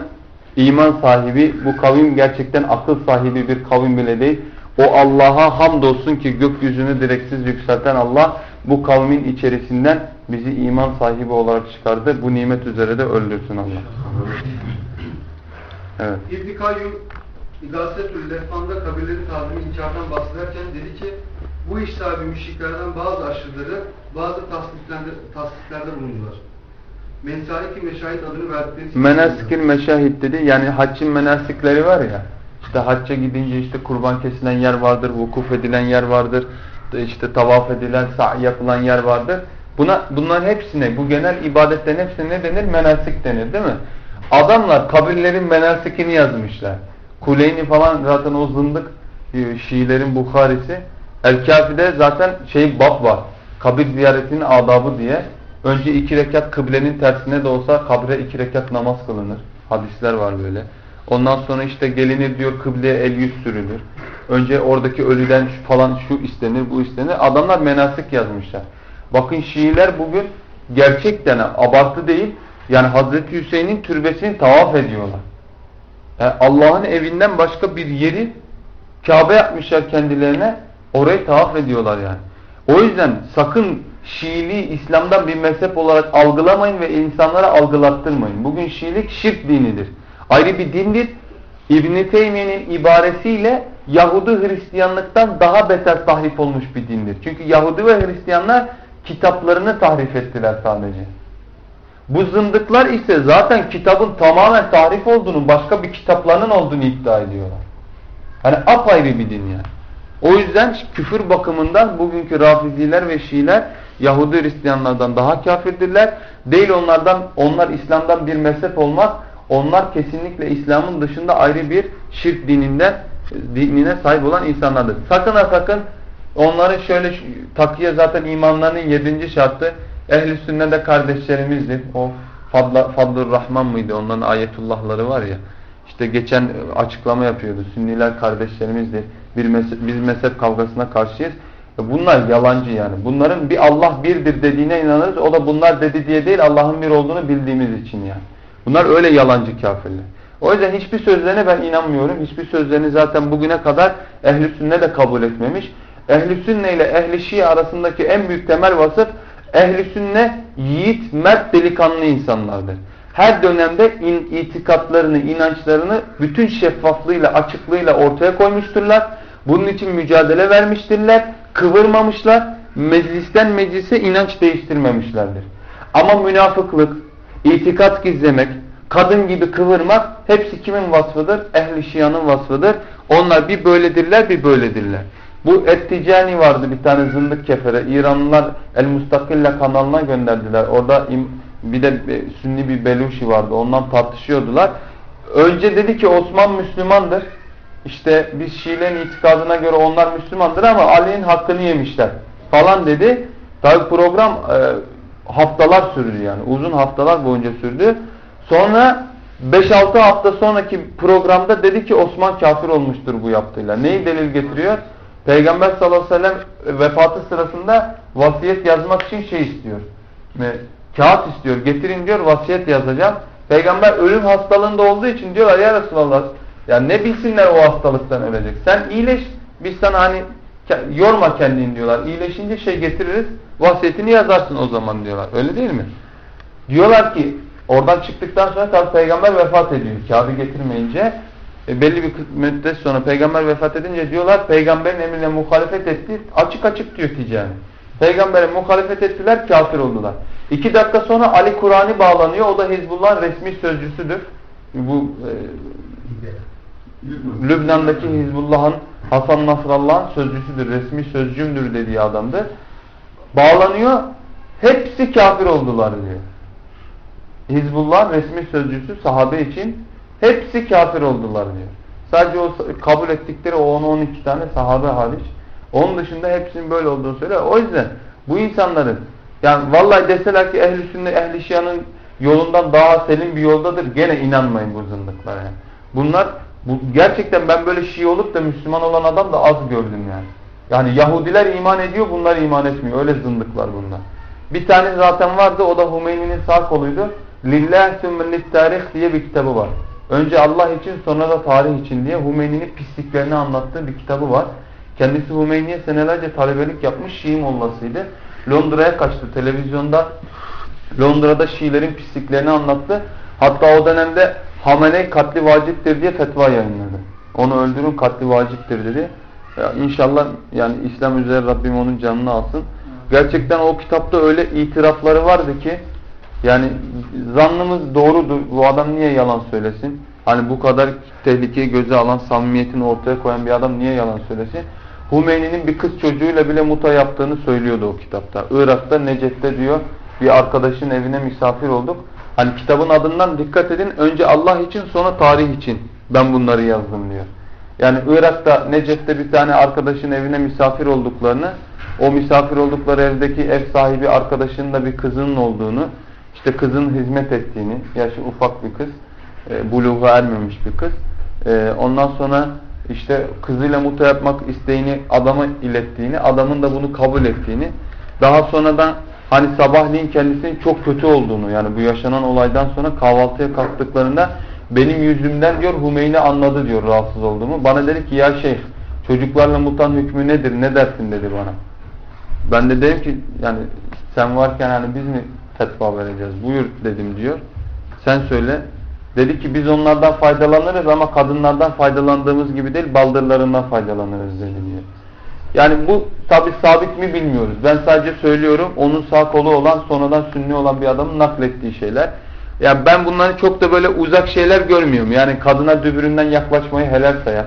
Speaker 3: iman sahibi. Bu kavim gerçekten akıl sahibi bir kavim bile değil. O Allah'a hamdolsun ki gökyüzünü direksiz yükselten Allah bu kavmin içerisinden bizi iman sahibi olarak çıkardı. Bu nimet üzere de öldürsün Allah.
Speaker 4: Evet. İbn-i Kayyum İgasetül Lehfan'da kabirlerin tazimi inkardan bahsederken dedi ki bu iş sahibi müşriklerden bazı aşırıları bazı tasdiklerde, bulundular. Mensalik-i Meşahit adını verdikleri
Speaker 3: Menasikil Meşahit dedi. Yani haccın menasikleri var ya. İşte hacca gidince işte kurban kesilen yer vardır, vukuf edilen yer vardır, işte tavaf edilen, sa'i yapılan yer vardır. Buna, bunların hepsine, bu genel ibadetlerin hepsine ne denir? Menasik denir değil mi? Adamlar kabirlerin menasikini yazmışlar. Kuleyni falan zaten o zındık e, Şiilerin Bukhari'si. El-Kafi'de zaten şey bab var. Kabir ziyaretinin adabı diye. Önce iki rekat kıblenin tersine de olsa kabre iki rekat namaz kılınır. Hadisler var böyle. Ondan sonra işte gelinir diyor kıbleye el yüz sürülür. Önce oradaki ölüden şu falan şu istenir bu istenir. Adamlar menasik yazmışlar. Bakın Şiiler bugün gerçekten abartı değil. Yani Hazreti Hüseyin'in türbesini tavaf ediyorlar. Yani Allah'ın evinden başka bir yeri Kabe yapmışlar kendilerine. Orayı tavaf ediyorlar yani. O yüzden sakın Şiiliği İslam'dan bir mezhep olarak algılamayın ve insanlara algılattırmayın. Bugün Şiilik şirk dinidir. Ayrı bir dindir. İbn-i Teymiye'nin ibaresiyle Yahudi Hristiyanlıktan daha beter tahrif olmuş bir dindir. Çünkü Yahudi ve Hristiyanlar kitaplarını tahrif ettiler sadece. Bu zındıklar ise zaten kitabın tamamen tahrif olduğunu, başka bir kitaplarının olduğunu iddia ediyorlar. Hani apayrı bir din yani. O yüzden küfür bakımından bugünkü Rafiziler ve Şiiler Yahudi Hristiyanlardan daha kafirdirler. Değil onlardan, onlar İslam'dan bir mezhep olmaz. Onlar kesinlikle İslam'ın dışında ayrı bir şirk dininden dinine sahip olan insanlardır. Sakın ha sakın onların şöyle takıya zaten imanlarının yedinci şartı ehl-i sünnede kardeşlerimizdir. O Fadlur Rahman mıydı? Onların ayetullahları var ya. İşte geçen açıklama yapıyordu. Sünniler kardeşlerimizdir. Bir mezhep, biz mezhep kavgasına karşıyız. E bunlar yalancı yani. Bunların bir Allah birdir dediğine inanırız. O da bunlar dedi diye değil Allah'ın bir olduğunu bildiğimiz için yani. Bunlar öyle yalancı kafirler. O yüzden hiçbir sözlerine ben inanmıyorum. Hiçbir sözlerini zaten bugüne kadar ehli sünne de kabul etmemiş. Ehli sünne ile ehli şii arasındaki en büyük temel vasıf ehli sünne yiğit, mert, delikanlı insanlardır. Her dönemde in, itikatlarını, inançlarını bütün şeffaflığıyla, açıklığıyla ortaya koymuşturlar. Bunun için mücadele vermiştirler, kıvırmamışlar, meclisten meclise inanç değiştirmemişlerdir. Ama münafıklık, itikat gizlemek, kadın gibi kıvırmak hepsi kimin vasfıdır? Ehli şianın vasfıdır. Onlar bir böyledirler bir böyledirler. Bu Etticani vardı bir tane zındık kefere. İranlılar El Mustakille kanalına gönderdiler. Orada bir de Sünni bir Beluşi vardı. Ondan tartışıyordular. Önce dedi ki Osman Müslümandır. İşte biz Şiilerin itikadına göre onlar Müslümandır ama Ali'nin hakkını yemişler. falan dedi. Tabi program e, haftalar sürdü yani. Uzun haftalar boyunca sürdü. Sonra 5-6 hafta sonraki programda dedi ki Osman kafir olmuştur bu yaptığıyla. Neyi delil getiriyor? Peygamber sallallahu aleyhi ve sellem vefatı sırasında vasiyet yazmak için şey istiyor. Kağıt istiyor. Getirin diyor vasiyet yazacağım. Peygamber ölüm hastalığında olduğu için diyorlar ya Resulallah ya ne bilsinler o hastalıktan ölecek. Sen iyileş biz sana hani yorma kendini diyorlar. İyileşince şey getiririz vasiyetini yazarsın o zaman diyorlar. Öyle değil mi? Diyorlar ki oradan çıktıktan sonra tabi peygamber vefat ediyor. Kağıdı getirmeyince e, belli bir müddet sonra peygamber vefat edince diyorlar peygamberin emrine muhalefet etti. Açık açık diyor ticari. Peygambere muhalefet ettiler kafir oldular. İki dakika sonra Ali Kur'an'ı bağlanıyor. O da Hizbullah'ın resmi sözcüsüdür. Bu e, Lübnan'daki Hizbullah'ın Hasan Nasrallah'ın sözcüsüdür. Resmi sözcümdür dediği adamdı. Bağlanıyor. Hepsi kafir oldular diyor. Hizbullah resmi sözcüsü sahabe için hepsi kafir oldular diyor. Sadece o kabul ettikleri o 10-12 tane sahabe hariç. Onun dışında hepsinin böyle olduğunu söylüyor. O yüzden bu insanların yani vallahi deseler ki ehli ehli şianın yolundan daha selim bir yoldadır gene inanmayın bu zındıklara. Bunlar bu, gerçekten ben böyle Şii olup da Müslüman olan adam da az gördüm yani. Yani Yahudiler iman ediyor bunlar iman etmiyor. Öyle zındıklar bunlar. Bir tane zaten vardı o da Hümeyni'nin sağ koluydu. Lillah sümmennit tarih diye bir kitabı var. Önce Allah için sonra da tarih için diye Hümeyni'nin pisliklerini anlattığı bir kitabı var. Kendisi Hümeyni'ye senelerce talebelik yapmış Şii mollasıydı. Londra'ya kaçtı televizyonda. Londra'da Şiilerin pisliklerini anlattı. Hatta o dönemde Hameney katli vaciptir diye fetva yayınladı. Onu öldürün katli vaciptir dedi. Ya inşallah yani İslam üzere Rabbim onun canını alsın. Gerçekten o kitapta öyle itirafları vardı ki yani zannımız doğrudur. Bu adam niye yalan söylesin? Hani bu kadar tehlikeyi göze alan, samimiyetini ortaya koyan bir adam niye yalan söylesin? Hümeyni'nin bir kız çocuğuyla bile muta yaptığını söylüyordu o kitapta. Irak'ta, Necef'te diyor bir arkadaşın evine misafir olduk. Hani kitabın adından dikkat edin. Önce Allah için sonra tarih için ben bunları yazdım diyor. Yani Irak'ta, Necef'te bir tane arkadaşın evine misafir olduklarını, o misafir oldukları evdeki ev sahibi arkadaşının da bir kızının olduğunu, işte kızın hizmet ettiğini, yaşı ufak bir kız, e, buluğa ermemiş bir kız. E, ondan sonra işte kızıyla muta yapmak isteğini adama ilettiğini, adamın da bunu kabul ettiğini, daha sonradan hani sabahleyin kendisinin çok kötü olduğunu yani bu yaşanan olaydan sonra kahvaltıya kalktıklarında benim yüzümden diyor Hümeyni anladı diyor rahatsız olduğumu. Bana dedi ki ya şeyh çocuklarla mutan hükmü nedir ne dersin dedi bana. Ben de dedim ki yani sen varken hani biz mi fetva vereceğiz buyur dedim diyor. Sen söyle. Dedi ki biz onlardan faydalanırız ama kadınlardan faydalandığımız gibi değil baldırlarından faydalanırız dedi diyor. Yani bu tabi sabit mi bilmiyoruz. Ben sadece söylüyorum onun sağ kolu olan sonradan sünni olan bir adamın naklettiği şeyler. Yani ben bunları çok da böyle uzak şeyler görmüyorum. Yani kadına dübüründen yaklaşmayı helal sayan.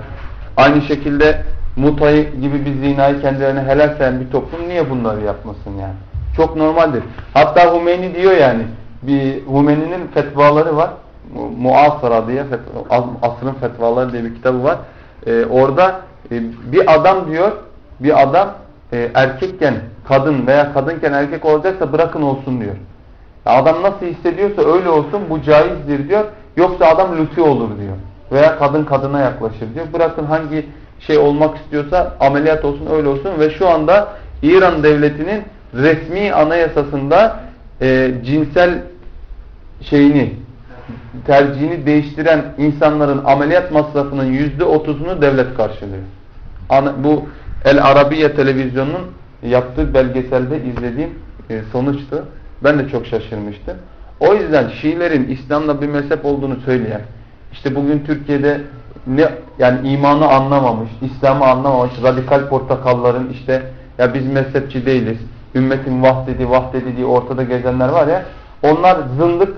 Speaker 3: Aynı şekilde mutayı gibi bir zinayı kendilerine helal sayan bir toplum niye bunları yapmasın yani? Çok normaldir. Hatta Hümeyni diyor yani bir Hümeyni'nin fetvaları var. Muasara diye asrın fetvaları diye bir kitabı var. Ee, orada e, bir adam diyor bir adam e, erkekken kadın veya kadınken erkek olacaksa bırakın olsun diyor. Adam nasıl hissediyorsa öyle olsun bu caizdir diyor. Yoksa adam lütfi olur diyor. Veya kadın kadına yaklaşır diyor. Bırakın hangi şey olmak istiyorsa ameliyat olsun öyle olsun. Ve şu anda İran devletinin resmi anayasasında e, cinsel şeyini tercihini değiştiren insanların ameliyat masrafının yüzde otuzunu devlet karşılıyor. Bu El Arabiye televizyonunun yaptığı belgeselde izlediğim e, sonuçtu. Ben de çok şaşırmıştım. O yüzden Şiilerin İslam'la bir mezhep olduğunu söyleyen, işte bugün Türkiye'de ne yani imanı anlamamış, İslam'ı anlamamış radikal portakalların işte ya biz mezhepçi değiliz, ümmetin vahdedi vahdedi diye ortada gezenler var ya, onlar zındık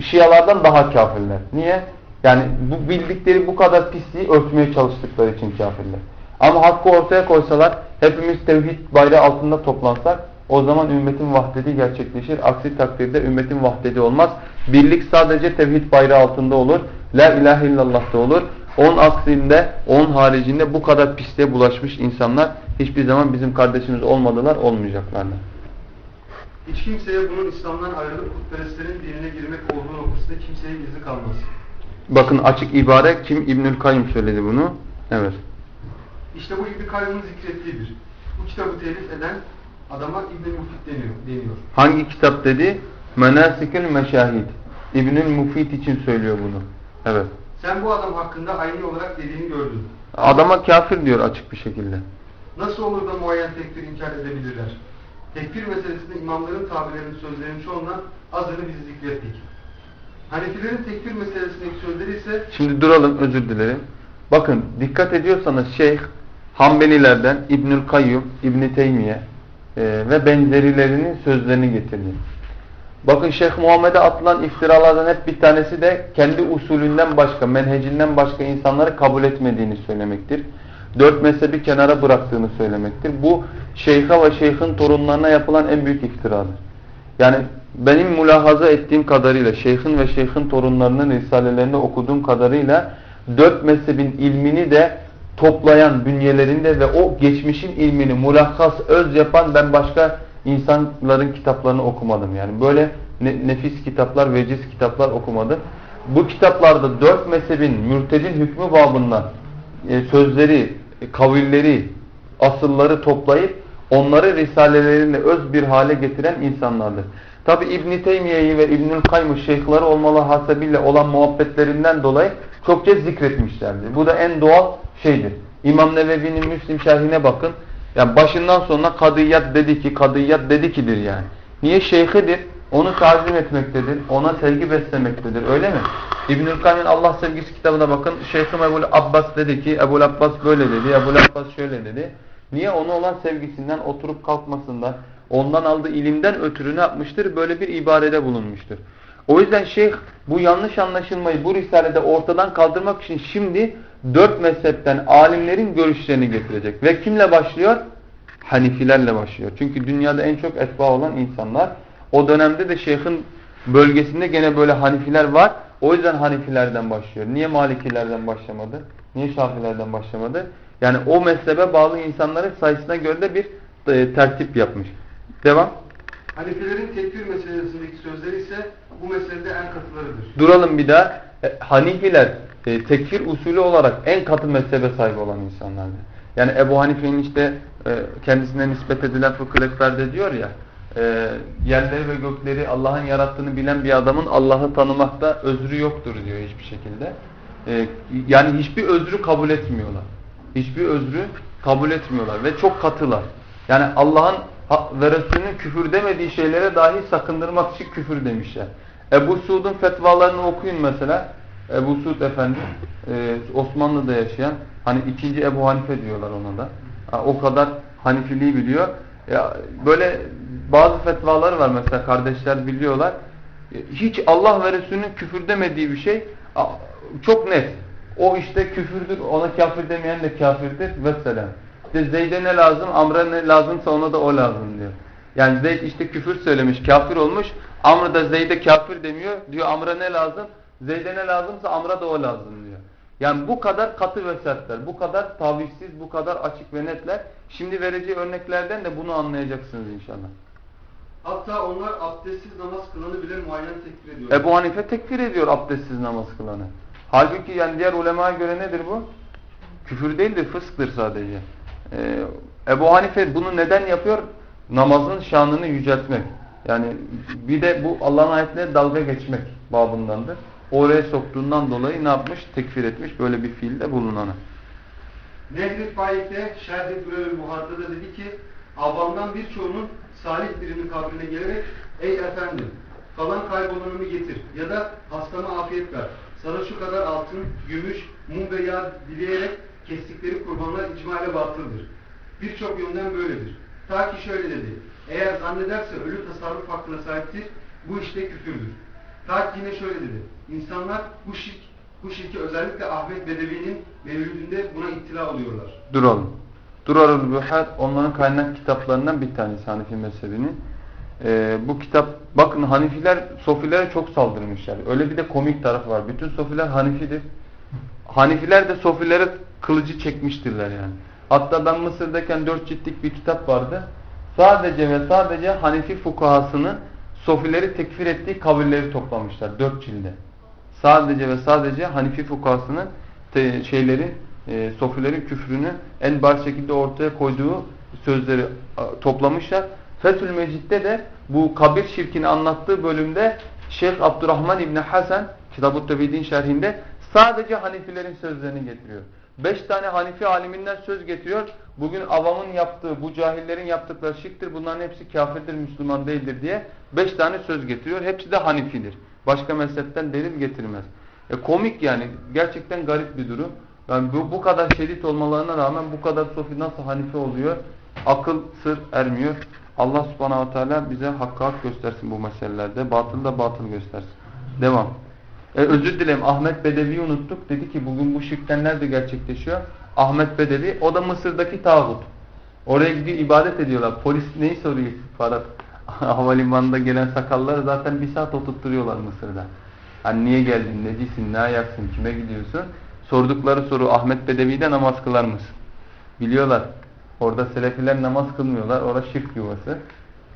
Speaker 3: Şialardan daha kafirler. Niye? Yani bu bildikleri bu kadar pisliği örtmeye çalıştıkları için kafirler. Ama hakkı ortaya koysalar, hepimiz tevhid bayrağı altında toplansak, o zaman ümmetin vahdedi gerçekleşir. Aksi takdirde ümmetin vahdedi olmaz. Birlik sadece tevhid bayrağı altında olur. La ilahe illallah'ta olur. Onun aksinde, onun haricinde bu kadar pisliğe bulaşmış insanlar hiçbir zaman bizim kardeşimiz olmadılar, olmayacaklardı.
Speaker 4: Hiç kimseye bunun İslam'dan ayrılıp putperestlerin dinine girmek olduğu noktasında kimseye gizli kalmaz.
Speaker 3: Bakın açık ibare kim? İbnül Kayyum söyledi bunu. Evet.
Speaker 4: İşte bu İbn Kayyum'un zikrettiğidir. Bu kitabı telif eden adama İbn Mufid deniyor, deniyor.
Speaker 3: Hangi kitap dedi? Menasikül Meşahid. İbnül Mufid için söylüyor bunu. Evet.
Speaker 4: Sen bu adam hakkında aynı olarak dediğini gördün.
Speaker 3: Adama kafir diyor açık bir şekilde.
Speaker 4: Nasıl olur da muayyen tekfir inkar edebilirler? Tekfir meselesinde imamların tabirlerinin sözlerinin çoğundan azını biz zikrettik. Hanefilerin tekfir meselesindeki sözleri ise
Speaker 3: Şimdi duralım özür dilerim. Bakın dikkat ediyorsanız Şeyh Hanbelilerden İbnül Kayyum, İbn Teymiye e, ve benzerilerinin sözlerini getirdi. Bakın Şeyh Muhammed'e atılan iftiralardan hep bir tanesi de kendi usulünden başka, menhecinden başka insanları kabul etmediğini söylemektir. Dört mezhebi kenara bıraktığını söylemektir. Bu şeyha ve şeyhin torunlarına yapılan en büyük iftiradır. Yani benim mülahaza ettiğim kadarıyla, şeyhin ve şeyhin torunlarının risalelerinde okuduğum kadarıyla dört mezhebin ilmini de toplayan bünyelerinde ve o geçmişin ilmini mulahhas öz yapan ben başka insanların kitaplarını okumadım. Yani böyle ne- nefis kitaplar, veciz kitaplar okumadım. Bu kitaplarda dört mezhebin mürtedin hükmü babından e, sözleri, e, kavilleri, asılları toplayıp onları risalelerinde öz bir hale getiren insanlardır. Tabi İbn Teymiye'yi ve İbnül Kayyum şeyhleri olmalı hasebiyle olan muhabbetlerinden dolayı çokça zikretmişlerdir. Bu da en doğal şeydir. İmam Nevevi'nin Müslim şerhine bakın. Yani başından sonuna kadıyat dedi ki, kadıyat dedi kidir yani. Niye şeyhidir? Onu tazim etmektedir. Ona sevgi beslemektedir. Öyle mi? İbnül Kayyum'un Allah sevgisi kitabına bakın. Şeyhim Ebu Abbas dedi ki, Ebu Abbas böyle dedi, Ebu Abbas şöyle dedi. Niye? Ona olan sevgisinden, oturup kalkmasından, ondan aldığı ilimden ötürü ne yapmıştır? Böyle bir ibarede bulunmuştur. O yüzden şeyh bu yanlış anlaşılmayı bu risalede ortadan kaldırmak için şimdi dört mezhepten alimlerin görüşlerini getirecek. Ve kimle başlıyor? Hanifilerle başlıyor. Çünkü dünyada en çok etba olan insanlar. O dönemde de şeyhin bölgesinde gene böyle Hanifiler var. O yüzden Hanifilerden başlıyor. Niye Malikilerden başlamadı? Niye Şafilerden başlamadı? Yani o mezhebe bağlı insanların sayısına göre de bir e, tertip yapmış. Devam.
Speaker 4: Hanefilerin tekfir meselesindeki sözleri ise bu meselede en katılarıdır.
Speaker 3: Duralım bir daha. E, Hanifiler e, tekfir usulü olarak en katı mezhebe sahip olan insanlardı. Yani Ebu Hanife'nin işte e, kendisine nispet edilen fıkıh ekberde diyor ya e, yerleri ve gökleri Allah'ın yarattığını bilen bir adamın Allah'ı tanımakta özrü yoktur diyor hiçbir şekilde. E, yani hiçbir özrü kabul etmiyorlar. Hiçbir özrü kabul etmiyorlar ve çok katılar. Yani Allah'ın ve Resulünün küfür demediği şeylere dahi sakındırmak için küfür demişler. Ebu Suud'un fetvalarını okuyun mesela. Ebu Suud Efendi e, Osmanlı'da yaşayan hani ikinci Ebu Hanife diyorlar ona da. O kadar Hanifiliği biliyor. Ya, böyle bazı fetvaları var mesela kardeşler biliyorlar. E, Hiç Allah ve Resulünün küfür demediği bir şey çok net. O işte küfürdür. Ona kafir demeyen de kafirdir. Vesselam. İşte Zeyd'e ne lazım? Amr'a ne lazımsa ona da o lazım diyor. Yani Zeyd işte küfür söylemiş, kafir olmuş. Amr da Zeyd'e kafir demiyor. Diyor Amr'a ne lazım? Zeyd'e ne lazımsa Amr'a da o lazım diyor. Yani bu kadar katı ve sertler, bu kadar tavizsiz, bu kadar açık ve netler. Şimdi vereceği örneklerden de bunu anlayacaksınız inşallah.
Speaker 4: Hatta onlar abdestsiz namaz kılanı bile muayyen tekfir ediyor.
Speaker 3: Ebu Hanife tekfir ediyor abdestsiz namaz kılanı. Halbuki yani diğer ulemaya göre nedir bu? Küfür değildir, fısktır sadece. Ee, Ebu Hanife bunu neden yapıyor? Namazın şanını yüceltmek. Yani bir de bu Allah'ın ayetine dalga geçmek babındandır. Oraya soktuğundan dolayı ne yapmış? Tekfir etmiş böyle bir fiilde bulunanı.
Speaker 4: Nehdit Faik'te Muhar'da da dedi ki Avamdan birçoğunun salih birinin kabrine gelerek Ey efendim kalan kaybolanımı getir ya da hastama afiyet ver. Sana şu kadar altın, gümüş, mum ve yağ dileyerek kestikleri kurbanlar icma ile batıldır. Birçok yönden böyledir. Ta ki şöyle dedi. Eğer zannederse ölü tasarruf hakkına sahiptir, bu işte küfürdür. Ta ki yine şöyle dedi. İnsanlar bu şirk, bu şirki özellikle Ahmet Bedevi'nin mevlüdünde buna ittila oluyorlar.
Speaker 3: Duralım. Durarul Bühar onların kaynak kitaplarından bir tanesi Hanifi mezhebinin. Ee, bu kitap bakın Hanifiler Sofilere çok saldırmışlar. Öyle bir de komik tarafı var. Bütün Sofiler Hanifidir. Hanifiler de Sofilere kılıcı çekmiştirler yani. Hatta ben Mısır'dayken dört ciltlik bir kitap vardı. Sadece ve sadece Hanefi fukahasının sofileri tekfir ettiği kabirleri toplamışlar dört cilde. Sadece ve sadece Hanifi fukahasının şeyleri, e, sofilerin küfrünü en bar şekilde ortaya koyduğu sözleri a, toplamışlar. Fethül Mecid'de de bu kabir şirkini anlattığı bölümde Şeyh Abdurrahman İbni Hasan Kitab-ı Tevhidin şerhinde sadece Hanifilerin sözlerini getiriyor. Beş tane Hanifi aliminden söz getiriyor. Bugün avamın yaptığı, bu cahillerin yaptıkları şirktir. Bunların hepsi kafirdir, Müslüman değildir diye beş tane söz getiriyor. Hepsi de Hanifidir. Başka mezhepten delil getirmez. E komik yani. Gerçekten garip bir durum. Yani bu, bu kadar şiddet olmalarına rağmen bu kadar sofi nasıl Hanifi oluyor? Akıl sır ermiyor. Allah subhanahu wa ta'ala bize hakkı hak göstersin bu meselelerde. Batıl da batıl göstersin. Devam. E, özür dilerim Ahmet Bedevi'yi unuttuk. Dedi ki bugün bu şirkten nerede gerçekleşiyor? Ahmet Bedevi. O da Mısır'daki tağut. Oraya gidiyor ibadet ediyorlar. Polis neyi soruyor Farhat? Havalimanında gelen sakalları zaten bir saat oturtturuyorlar Mısır'da. Hani niye geldin, necisin, ne ayaksın, kime gidiyorsun? Sordukları soru Ahmet Bedevi'de namaz kılar mısın? Biliyorlar. Orada Selefiler namaz kılmıyorlar. Orada şirk yuvası.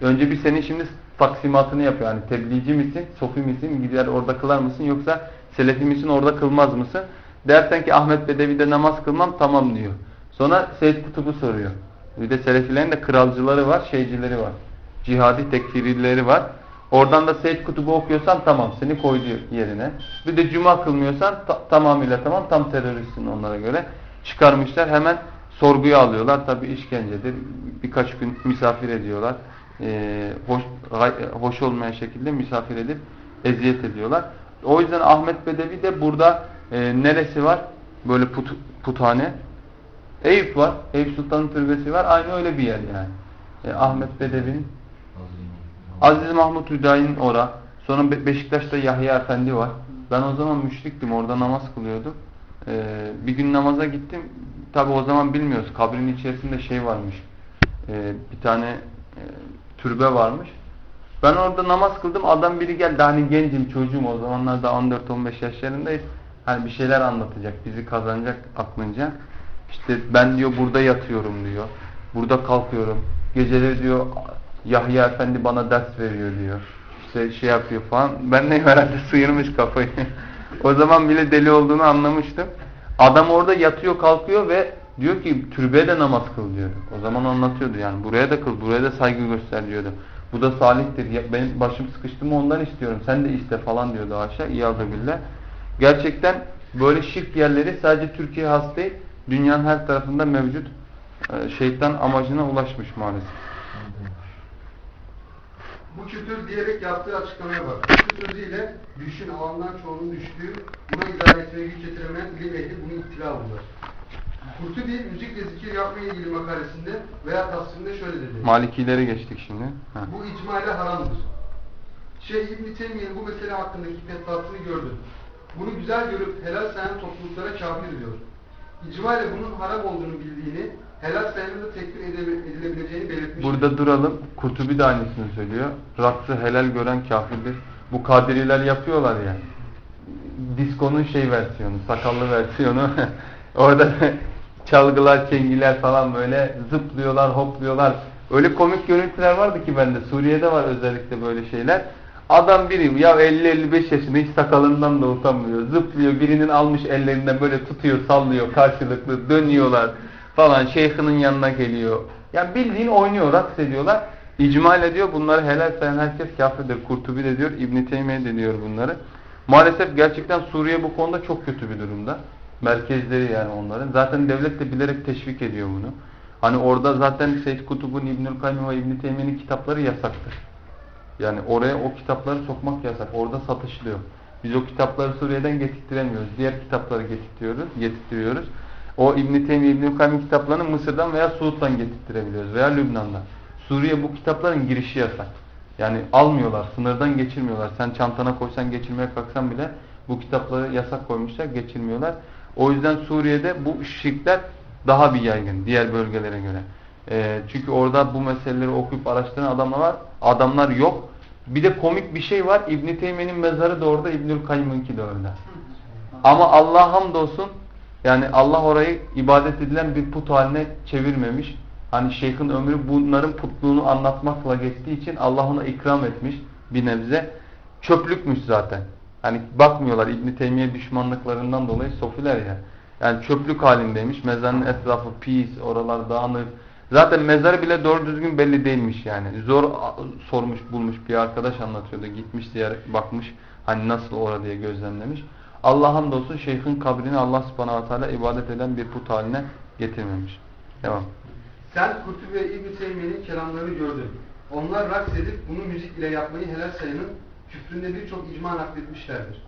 Speaker 3: Önce bir senin şimdi taksimatını yapıyor. Yani tebliğci misin, sofi misin, gider orada kılar mısın yoksa selefi misin orada kılmaz mısın? Dersen ki Ahmet Bedevi'de namaz kılmam tamam diyor. Sonra Seyyid Kutub'u soruyor. Bir de selefilerin de kralcıları var, şeycileri var. Cihadi tekfirileri var. Oradan da Seyyid Kutub'u okuyorsan tamam seni koydu yerine. Bir de cuma kılmıyorsan ta tamamıyla tamam tam teröristsin onlara göre. Çıkarmışlar hemen sorguya alıyorlar. Tabi işkencedir. Birkaç gün misafir ediyorlar. Ee, hoş, hoş olmayan şekilde misafir edip eziyet ediyorlar. O yüzden Ahmet Bedevi de burada e, neresi var? Böyle put, puthane. Eyüp var. Eyüp Sultan'ın türbesi var. Aynı öyle bir yer yani. E, Ahmet Bedevi'nin Aziz Mahmut Hüdayi'nin ora. Sonra Be Beşiktaş'ta Yahya Efendi var. Ben o zaman müşriktim. Orada namaz kılıyordum. Ee, bir gün namaza gittim. Tabi o zaman bilmiyoruz. Kabrin içerisinde şey varmış. Ee, bir tane e, türbe varmış. Ben orada namaz kıldım. Adam biri geldi. Hani gencim çocuğum o zamanlarda 14-15 yaşlarındayız. Hani bir şeyler anlatacak. Bizi kazanacak aklınca. İşte ben diyor burada yatıyorum diyor. Burada kalkıyorum. Geceleri diyor Yahya Efendi bana ders veriyor diyor. İşte şey yapıyor falan. Ben de herhalde sıyırmış kafayı. o zaman bile deli olduğunu anlamıştım. Adam orada yatıyor kalkıyor ve diyor ki türbeye de namaz kıl diyor. O zaman anlatıyordu yani. Buraya da kıl, buraya da saygı göster diyordu. Bu da salihtir. Ya, benim başım sıkıştı mı ondan istiyorum. Sen de iste falan diyordu aşağı. İyâzı billah. Gerçekten böyle şirk yerleri sadece Türkiye has değil. Dünyanın her tarafında mevcut. Şeytan amacına ulaşmış maalesef.
Speaker 4: Bu küfür diyerek yaptığı açıklamaya bak. Bu ile düşün alandan çoğunun düştüğü, buna idare etmeye güç getiremeyen ilim ehli bunu iptila bulur. Kurtubi müzik ve zikir yapmaya ilgili makalesinde veya tasvirinde şöyle dedi.
Speaker 3: Malikileri geçtik şimdi. Ha.
Speaker 4: Bu icma ile haramdır. Şeyh İbn-i Teymiye'nin bu mesele hakkındaki fetvasını gördüm. Bunu güzel görüp helal sayan topluluklara kafir diyor. İcma ile bunun haram olduğunu bildiğini, helal sayanın da tekfir edilebileceğini belirtmiş.
Speaker 3: Burada duralım. Kurtubi de aynısını söylüyor. Raksı helal gören kafirdir. Bu kadiriler yapıyorlar ya. Diskonun şey versiyonu, sakallı versiyonu. Orada çalgılar, çengiler falan böyle zıplıyorlar, hopluyorlar. Öyle komik görüntüler vardı ki bende. Suriye'de var özellikle böyle şeyler. Adam biri ya 50-55 yaşında hiç sakalından da utanmıyor. Zıplıyor, birinin almış ellerinden böyle tutuyor, sallıyor karşılıklı, dönüyorlar falan. Şeyhinin yanına geliyor. Yani bildiğin oynuyor, raks ediyorlar. İcmal ediyor. Bunları helal sayan herkes kafirdir. Kurtubi de diyor, İbn-i Teymiye de diyor bunları. Maalesef gerçekten Suriye bu konuda çok kötü bir durumda. Merkezleri yani onların. Zaten devlet de bilerek teşvik ediyor bunu. Hani orada zaten Seyyid Kutub'un İbnül Kayyum ve İbn-i Teymiye'nin kitapları yasaktır. Yani oraya o kitapları sokmak yasak. Orada satışılıyor. Biz o kitapları Suriye'den getirtiremiyoruz. Diğer kitapları getirtiyoruz, getirtiyoruz. O İbn-i Teymiye, İbn-i Kayyum kitaplarını Mısır'dan veya Suud'dan getirtirebiliyoruz veya Lübnan'dan. Suriye bu kitapların girişi yasak. Yani almıyorlar, sınırdan geçirmiyorlar. Sen çantana koysan geçirmeye kalksan bile bu kitapları yasak koymuşlar, geçirmiyorlar. O yüzden Suriye'de bu şirkler daha bir yaygın diğer bölgelere göre. E, çünkü orada bu meseleleri okuyup araştıran adamlar var. Adamlar yok. Bir de komik bir şey var. İbn Teymiye'nin mezarı da orada, İbnül Kayyım'ınki de orada. Ama Allah hamdolsun Yani Allah orayı ibadet edilen bir put haline çevirmemiş. Hani şeyhin ömrü bunların putluğunu anlatmakla geçtiği için Allah ona ikram etmiş bir nebze. Çöplükmüş zaten. Hani bakmıyorlar İbn Teymiye düşmanlıklarından dolayı sofiler ya. Yani çöplük halindeymiş. Mezarın etrafı pis, oralar dağınık. Zaten mezarı bile doğru düzgün belli değilmiş yani. Zor sormuş bulmuş bir arkadaş anlatıyordu. Gitmiş diye bakmış hani nasıl orada diye gözlemlemiş. Allah hamdolsun şeyhin kabrini Allah subhanahu wa ta'ala ibadet eden bir put haline getirmemiş. Devam.
Speaker 4: Sen Kurtubi ve İbn Teymiye'nin kelamlarını gördün. Onlar raks edip bunu müzik ile yapmayı helal sayanın küfründe birçok icma nakletmişlerdir.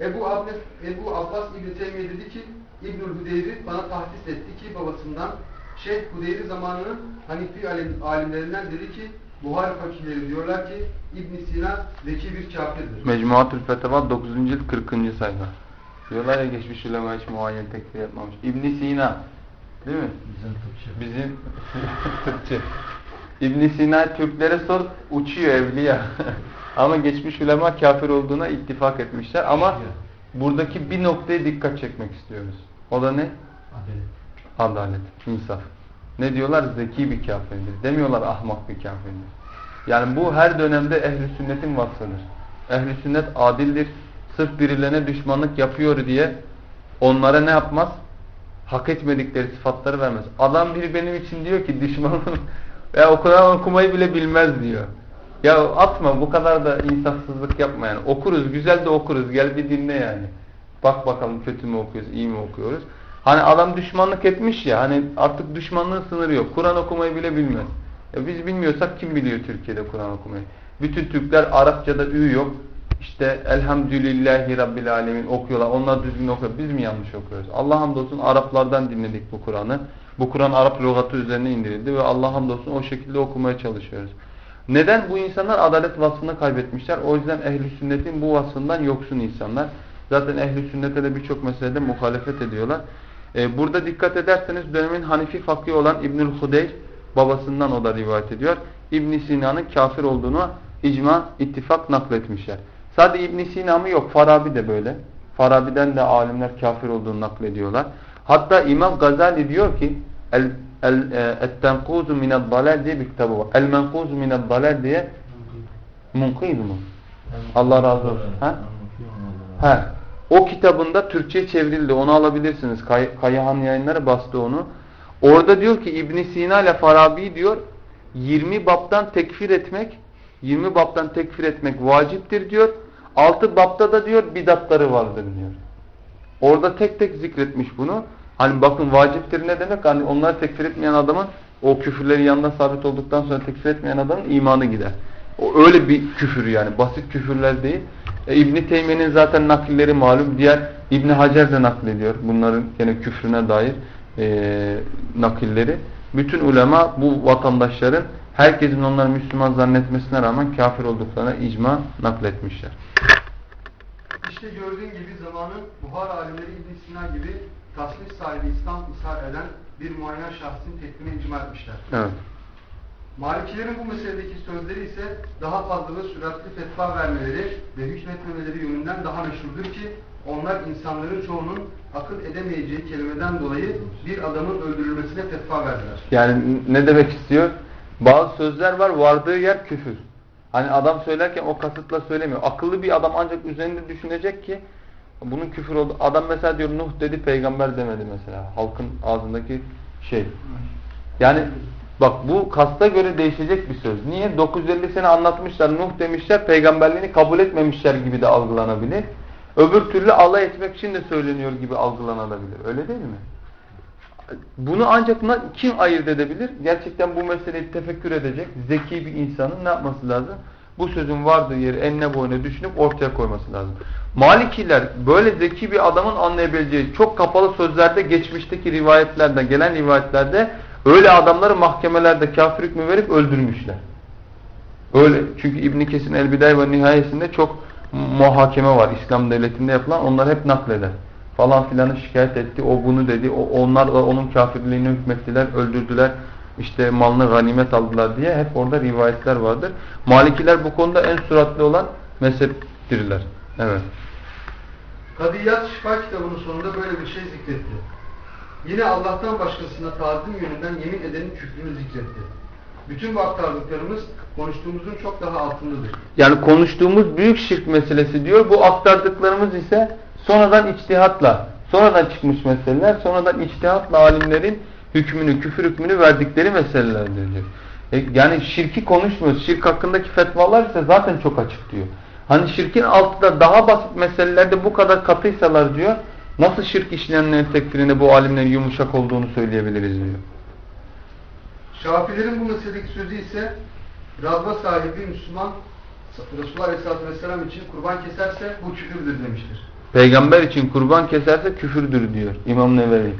Speaker 4: Ebu, Abbas, Ebu Abbas İbn Teymiye dedi ki İbnül Hudeyri bana tahsis etti ki babasından Şeyh Hudeyri zamanının Hanifi alim, alimlerinden dedi ki Buhari fakirleri diyorlar ki İbn Sina zeki bir kafirdir.
Speaker 3: Mecmuatül Feteva 9. cilt 40. sayfa. Diyorlar ya geçmiş ulema hiç muayyen tekfir yapmamış. İbn Sina değil mi?
Speaker 5: Bizim Türkçe.
Speaker 3: Bizim Türkçe. İbn Sina Türklere sor uçuyor evliya. Ama geçmiş ulema kafir olduğuna ittifak etmişler. Ama buradaki bir noktaya dikkat çekmek istiyoruz. O da ne?
Speaker 5: Adalet.
Speaker 3: Adalet, insaf. Ne diyorlar? Zeki bir kafirdir. Demiyorlar ahmak bir kafirdir. Yani bu her dönemde ehli sünnetin vasfıdır. Ehli sünnet adildir. Sırf birilerine düşmanlık yapıyor diye onlara ne yapmaz? Hak etmedikleri sıfatları vermez. Adam biri benim için diyor ki düşmanım ya o kadar okumayı bile bilmez diyor. Ya atma bu kadar da insafsızlık yapma yani. Okuruz güzel de okuruz gel bir dinle yani. Bak bakalım kötü mü okuyoruz iyi mi okuyoruz. Hani adam düşmanlık etmiş ya hani artık düşmanlığın sınırı yok. Kur'an okumayı bile bilmez. Ya biz bilmiyorsak kim biliyor Türkiye'de Kur'an okumayı? Bütün Türkler Arapçada ü yok. İşte elhamdülillahi rabbil alemin okuyorlar. Onlar düzgün okuyor. Biz mi yanlış okuyoruz? Allah hamdolsun Araplardan dinledik bu Kur'an'ı. Bu Kur'an Arap lügatı üzerine indirildi ve Allah hamdolsun o şekilde okumaya çalışıyoruz. Neden? Bu insanlar adalet vasfını kaybetmişler. O yüzden ehli sünnetin bu vasfından yoksun insanlar. Zaten ehli sünnete de birçok meselede muhalefet ediyorlar. Ee, burada dikkat ederseniz dönemin Hanifi fakih olan İbnül Hudeyr babasından o da rivayet ediyor. İbn Sina'nın kafir olduğunu icma, ittifak nakletmişler. Sadece İbn Sina mı yok? Farabi de böyle. Farabi'den de alimler kafir olduğunu naklediyorlar. Hatta İmam Gazali diyor ki el el et-tenkuzu mined dalal diye bir kitabı var. El menkuzu mined dalal diye munkid mu? Allah razı olsun. Ha? He. O kitabında Türkçe çevrildi. Onu alabilirsiniz. Kay Kayahan yayınları bastı onu. Orada diyor ki İbn Sina ile Farabi diyor 20 baptan tekfir etmek 20 baptan tekfir etmek vaciptir diyor. 6 bapta da diyor bidatları vardır diyor. Orada tek tek zikretmiş bunu. Hani bakın vaciptir ne demek? Hani onları tekfir etmeyen adamın o küfürleri yanında sabit olduktan sonra tekfir etmeyen adamın imanı gider. O öyle bir küfür yani. Basit küfürler değil. E, İbn Teymiye'nin zaten nakilleri malum. Diğer İbn Hacer de naklediyor. Bunların yine küfrüne dair e, nakilleri. Bütün ulema bu vatandaşların herkesin onları Müslüman zannetmesine rağmen kafir olduklarına icma nakletmişler.
Speaker 4: İşte gördüğün gibi zamanın Buhar alimleri İbn Sina gibi tasnif sahibi İslam ishar eden bir muayyen şahsın tekfirine icma etmişler.
Speaker 3: Evet.
Speaker 4: Malikilerin bu meseledeki sözleri ise daha fazla ve süratli fetva vermeleri ve hükmetmemeleri yönünden daha meşhurdur ki onlar insanların çoğunun akıl edemeyeceği kelimeden dolayı bir adamın öldürülmesine fetva verdiler.
Speaker 3: Yani ne demek istiyor? Bazı sözler var vardığı yer küfür. Hani adam söylerken o kasıtla söylemiyor. Akıllı bir adam ancak üzerinde düşünecek ki bunun küfür oldu. Adam mesela diyor Nuh dedi peygamber demedi mesela. Halkın ağzındaki şey. Yani bak bu kasta göre değişecek bir söz. Niye? 950 sene anlatmışlar Nuh demişler peygamberliğini kabul etmemişler gibi de algılanabilir. Öbür türlü alay etmek için de söyleniyor gibi algılanabilir. Öyle değil mi? Bunu ancak kim ayırt edebilir? Gerçekten bu meseleyi tefekkür edecek zeki bir insanın ne yapması lazım? Bu sözün vardığı yeri enine boyuna düşünüp ortaya koyması lazım. Malikiler böyle zeki bir adamın anlayabileceği çok kapalı sözlerde geçmişteki rivayetlerden gelen rivayetlerde öyle adamları mahkemelerde kafir hükmü verip öldürmüşler. Öyle. Çünkü İbn Kesir el-Biday ve Nihayesinde çok muhakeme var İslam devletinde yapılan. Onlar hep nakleder. Falan filanı şikayet etti. O bunu dedi. O, onlar da onun kafirliğini hükmettiler. Öldürdüler. İşte malını ganimet aldılar diye hep orada rivayetler vardır. Malikiler bu konuda en süratli olan mezheptirler. Evet.
Speaker 4: Kadiyat Şifa kitabının sonunda böyle bir şey zikretti. Yine Allah'tan başkasına taazzüm yönünden yemin edenin küfrünü zikretti. Bütün bu aktardıklarımız konuştuğumuzun çok daha altındadır.
Speaker 3: Yani konuştuğumuz büyük şirk meselesi diyor. Bu aktardıklarımız ise sonradan içtihatla, sonradan çıkmış meseleler, sonradan içtihatla alimlerin hükmünü, küfür hükmünü verdikleri meselelerdir diyor. E, yani şirki konuşmuyoruz. Şirk hakkındaki fetvalar ise zaten çok açık diyor. Hani şirkin altında daha basit meselelerde bu kadar katıysalar diyor, nasıl şirk işleyenlerin tekfirinde bu alimlerin yumuşak olduğunu söyleyebiliriz diyor.
Speaker 4: Şafilerin bu meseledeki sözü ise Radva sahibi Müslüman Resulullah Aleyhisselatü Vesselam için kurban keserse bu küfürdür demiştir.
Speaker 3: Peygamber için kurban keserse küfürdür diyor İmam Nevevi.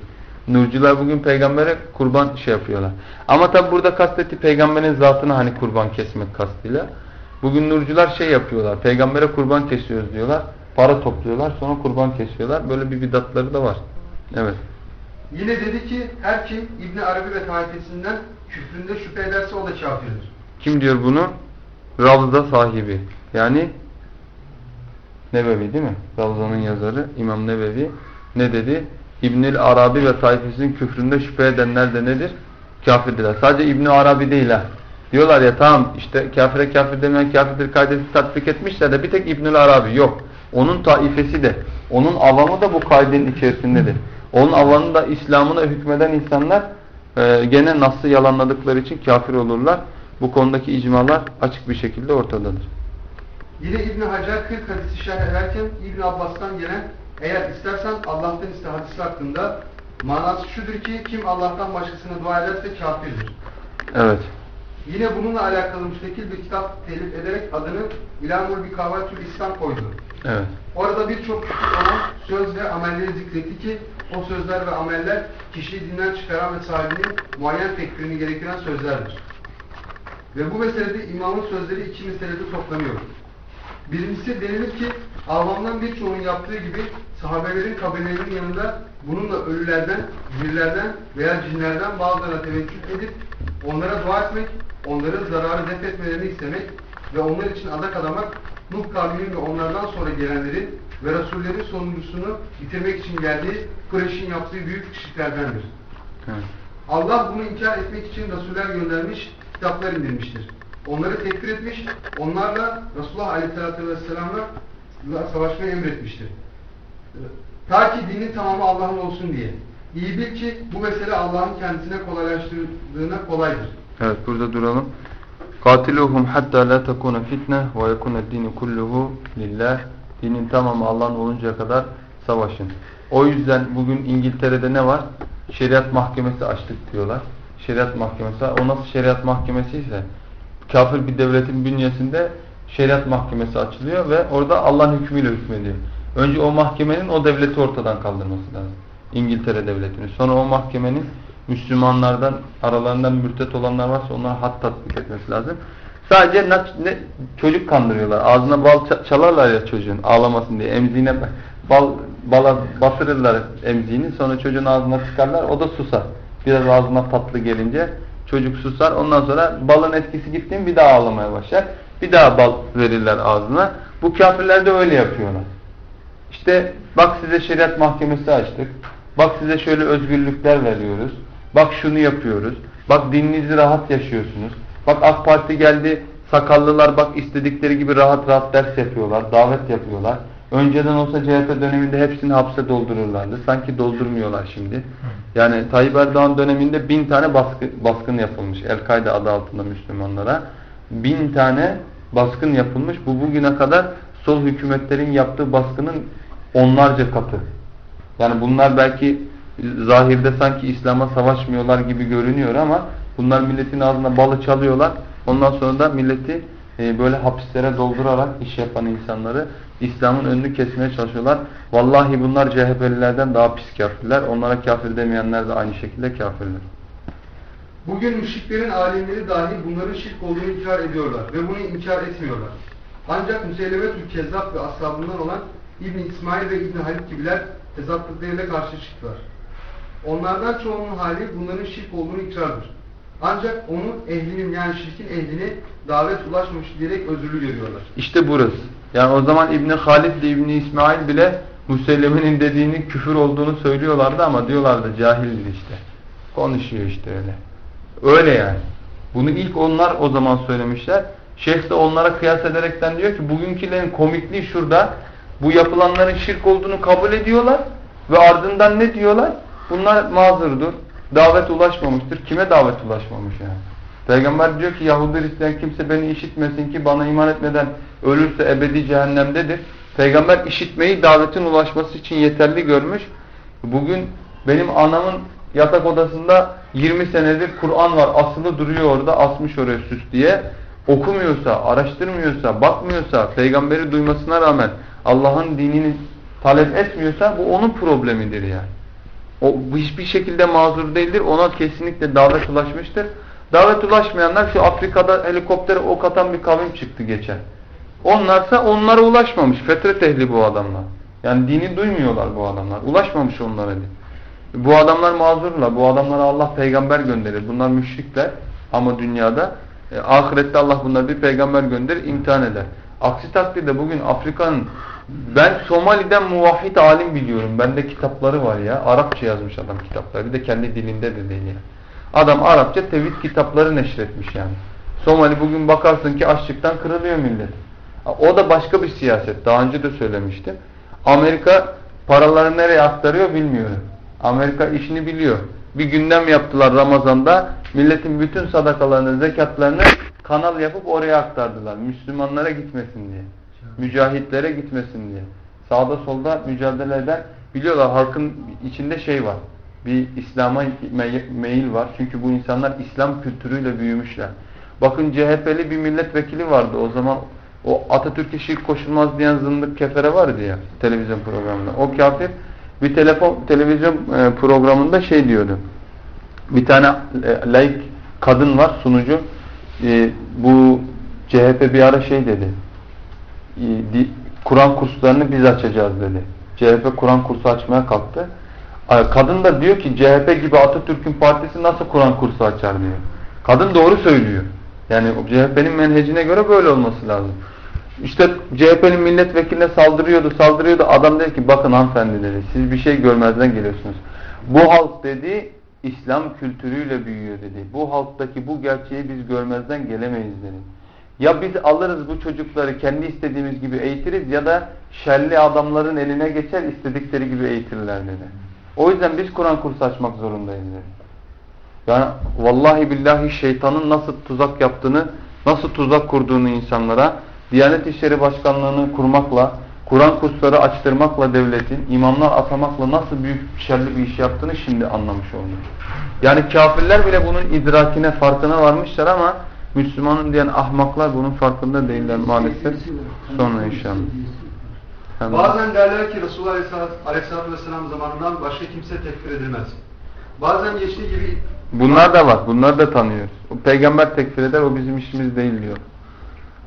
Speaker 3: Nurcular bugün peygambere kurban şey yapıyorlar. Ama tabi burada kastetti peygamberin zatını hani kurban kesmek kastıyla. Bugün nurcular şey yapıyorlar. Peygambere kurban kesiyoruz diyorlar. Para topluyorlar sonra kurban kesiyorlar. Böyle bir bidatları da var. Evet.
Speaker 4: Yine dedi ki her kim İbni Arabi ve taifesinden küfründe şüphe ederse o da kafirdir.
Speaker 3: Kim diyor bunu? Ravza sahibi. Yani Nebevi değil mi? Ravza'nın yazarı İmam Nebevi ne dedi? İbnül Arabi ve tayfesinin küfründe şüphe edenler de nedir? Kafirdirler. Sadece İbn Arabi değil ha. Diyorlar ya tamam işte kafire kafir demeyen kafirdir kaidesi tatbik etmişler de bir tek İbnül Arabi yok. Onun taifesi de, onun avamı da bu kaidenin içerisindedir. Onun avamı da İslam'ına hükmeden insanlar e, gene Nas'ı yalanladıkları için kafir olurlar. Bu konudaki icmalar açık bir şekilde ortadadır.
Speaker 4: Yine İbn Hacer 40 hadisi şerh ederken İbn Abbas'tan gelen eğer istersen Allah'tan iste hadisi hakkında manası şudur ki kim Allah'tan başkasına dua ederse kafirdir.
Speaker 3: Evet.
Speaker 4: Yine bununla alakalı müstakil bir kitap telif ederek adını İlhamul Bikavatül İslam koydu.
Speaker 3: Evet.
Speaker 4: Orada birçok olan söz ve amelleri zikretti ki o sözler ve ameller kişiyi dinden çıkaran ve sahibinin muayyen tekfirini gerektiren sözlerdir. Ve bu meselede imamın sözleri iki meselede toplanıyor. Birincisi denilir ki avamdan birçoğunun yaptığı gibi sahabelerin kabirlerinin yanında bununla ölülerden, dirilerden veya cinlerden bazılarına teveccüh edip onlara dua etmek, onların zararı def etmelerini istemek ve onlar için adak adamak Nuh kavminin ve onlardan sonra gelenlerin ve Resullerin sonuncusunu bitirmek için geldiği Kureyş'in yaptığı büyük şirklerdendir.
Speaker 3: evet.
Speaker 4: Allah bunu inkar etmek için Resuller göndermiş, kitaplar indirmiştir. Onları tekfir etmiş, onlarla Resulullah Aleyhisselatü Vesselam'la savaşmayı emretmiştir. Ta ki dinin tamamı Allah'ın olsun diye. İyi bil ki bu mesele Allah'ın kendisine kolaylaştırdığına kolaydır.
Speaker 3: Evet burada duralım. Katiluhum hatta la takuna fitne ve yekuna dini kulluhu lillah. Dinin tamamı Allah'ın oluncaya kadar savaşın. O yüzden bugün İngiltere'de ne var? Şeriat mahkemesi açtık diyorlar. Şeriat mahkemesi. O nasıl şeriat mahkemesi ise kafir bir devletin bünyesinde şeriat mahkemesi açılıyor ve orada Allah'ın hükmüyle hükmediyor. Önce o mahkemenin o devleti ortadan kaldırması lazım. İngiltere devletini. Sonra o mahkemenin Müslümanlardan aralarından mürtet olanlar varsa onlara hat tatbik etmesi lazım. Sadece ne, çocuk kandırıyorlar. Ağzına bal çalarlar ya çocuğun ağlamasın diye. Emziğine bal bala batırırlar emziğini. Sonra çocuğun ağzına çıkarlar. O da susar. Biraz ağzına tatlı gelince çocuk susar. Ondan sonra balın etkisi gitti mi bir daha ağlamaya başlar. Bir daha bal verirler ağzına. Bu kafirler de öyle yapıyorlar. İşte bak size şeriat mahkemesi açtık. Bak size şöyle özgürlükler veriyoruz. Bak şunu yapıyoruz. Bak dininizi rahat yaşıyorsunuz. Bak AK Parti geldi. Sakallılar bak istedikleri gibi rahat rahat ders yapıyorlar. Davet yapıyorlar. Önceden olsa CHP döneminde hepsini hapse doldururlardı. Sanki doldurmuyorlar şimdi. Yani Tayyip Erdoğan döneminde bin tane baskı, baskın yapılmış. El-Kaide adı altında Müslümanlara. Bin tane baskın yapılmış. Bu bugüne kadar sol hükümetlerin yaptığı baskının onlarca katı. Yani bunlar belki zahirde sanki İslam'a savaşmıyorlar gibi görünüyor ama bunlar milletin ağzına balı çalıyorlar. Ondan sonra da milleti e, böyle hapislere doldurarak iş yapan insanları İslam'ın önünü kesmeye çalışıyorlar. Vallahi bunlar CHP'lilerden daha pis kafirler. Onlara kafir demeyenler de aynı şekilde kafirler.
Speaker 4: Bugün müşriklerin alimleri dahi bunların şirk olduğunu inkar ediyorlar ve bunu inkar etmiyorlar. Ancak Müseylemetül Kezzab ve ashabından olan İbn İsmail ve İbn Halid gibiler tezatlıklarıyla karşı çıktılar. Onlardan çoğunun hali bunların şirk olduğunu ikrardır. Ancak onun ehlinin yani şirkin ehline davet ulaşmış diyerek özürlü görüyorlar.
Speaker 3: İşte burası. Yani o zaman İbni Halid ile İbni İsmail bile Müselleme'nin dediğini küfür olduğunu söylüyorlardı ama diyorlardı cahildir işte. Konuşuyor işte öyle. Öyle yani. Bunu ilk onlar o zaman söylemişler. Şeyh de onlara kıyas ederekten diyor ki bugünkülerin komikliği şurada. Bu yapılanların şirk olduğunu kabul ediyorlar ve ardından ne diyorlar? Bunlar mazurdur. Davet ulaşmamıştır. Kime davet ulaşmamış yani? Peygamber diyor ki Yahudi Hristiyan kimse beni işitmesin ki bana iman etmeden ölürse ebedi cehennemdedir. Peygamber işitmeyi davetin ulaşması için yeterli görmüş. Bugün benim anamın yatak odasında 20 senedir Kur'an var asılı duruyor orada asmış oraya süs diye. Okumuyorsa, araştırmıyorsa, bakmıyorsa, peygamberi duymasına rağmen Allah'ın dinini talep etmiyorsa bu onun problemidir yani. O hiçbir şekilde mazur değildir. Ona kesinlikle davet ulaşmıştır. Davet ulaşmayanlar şu Afrika'da helikoptere ok atan bir kavim çıktı geçen. Onlarsa onlara ulaşmamış. Fetret ehli bu adamlar. Yani dini duymuyorlar bu adamlar. Ulaşmamış onlara. Bu adamlar mazurlar. Bu adamlara Allah peygamber gönderir. Bunlar müşrikler ama dünyada e, ahirette Allah bunları bir peygamber gönderir, imtihan eder. Aksi takdirde bugün Afrika'nın ben Somali'den muvahhid alim biliyorum. Bende kitapları var ya. Arapça yazmış adam kitapları. Bir de kendi dilinde de değil ya. Adam Arapça tevhid kitapları neşretmiş yani. Somali bugün bakarsın ki açlıktan kırılıyor millet. O da başka bir siyaset. Daha önce de söylemiştim. Amerika paraları nereye aktarıyor bilmiyorum. Amerika işini biliyor. Bir gündem yaptılar Ramazan'da. Milletin bütün sadakalarını, zekatlarını kanal yapıp oraya aktardılar. Müslümanlara gitmesin diye. Mücahitlere gitmesin diye. Sağda solda mücadele eden biliyorlar halkın içinde şey var. Bir İslam'a meyil var. Çünkü bu insanlar İslam kültürüyle büyümüşler. Bakın CHP'li bir milletvekili vardı o zaman. O Atatürk'e şirk koşulmaz diyen zındık kefere vardı ya televizyon programında. O kafir bir telefon televizyon e, programında şey diyordu. Bir tane e, laik kadın var sunucu. E, bu CHP bir ara şey dedi. Kur'an kurslarını biz açacağız dedi. CHP Kur'an kursu açmaya kalktı. Kadın da diyor ki CHP gibi Atatürk'ün partisi nasıl Kur'an kursu açar diyor. Kadın doğru söylüyor. Yani CHP'nin menhecine göre böyle olması lazım. İşte CHP'nin milletvekiline saldırıyordu, saldırıyordu. Adam dedi ki bakın hanımefendi dedi. Siz bir şey görmezden geliyorsunuz. Bu halk dedi İslam kültürüyle büyüyor dedi. Bu halktaki bu gerçeği biz görmezden gelemeyiz dedi. Ya biz alırız bu çocukları kendi istediğimiz gibi eğitiriz ya da şerli adamların eline geçer istedikleri gibi eğitirler dedi. O yüzden biz Kur'an kursu açmak zorundayız dedi. Yani vallahi billahi şeytanın nasıl tuzak yaptığını, nasıl tuzak kurduğunu insanlara Diyanet İşleri Başkanlığı'nı kurmakla, Kur'an kursları açtırmakla devletin, imamlar atamakla nasıl büyük şerli bir iş yaptığını şimdi anlamış olduk. Yani kafirler bile bunun idrakine, farkına varmışlar ama Müslümanın diyen ahmaklar bunun farkında değiller maalesef. Sonra inşallah.
Speaker 4: Hemen. Bazen derler ki Resulullah Aleyhisselatü Vesselam zamanından başka kimse tekfir edilmez. Bazen geçtiği gibi...
Speaker 3: Bunlar da var. Bunlar da tanıyoruz. O peygamber tekfir eder, o bizim işimiz değil diyor.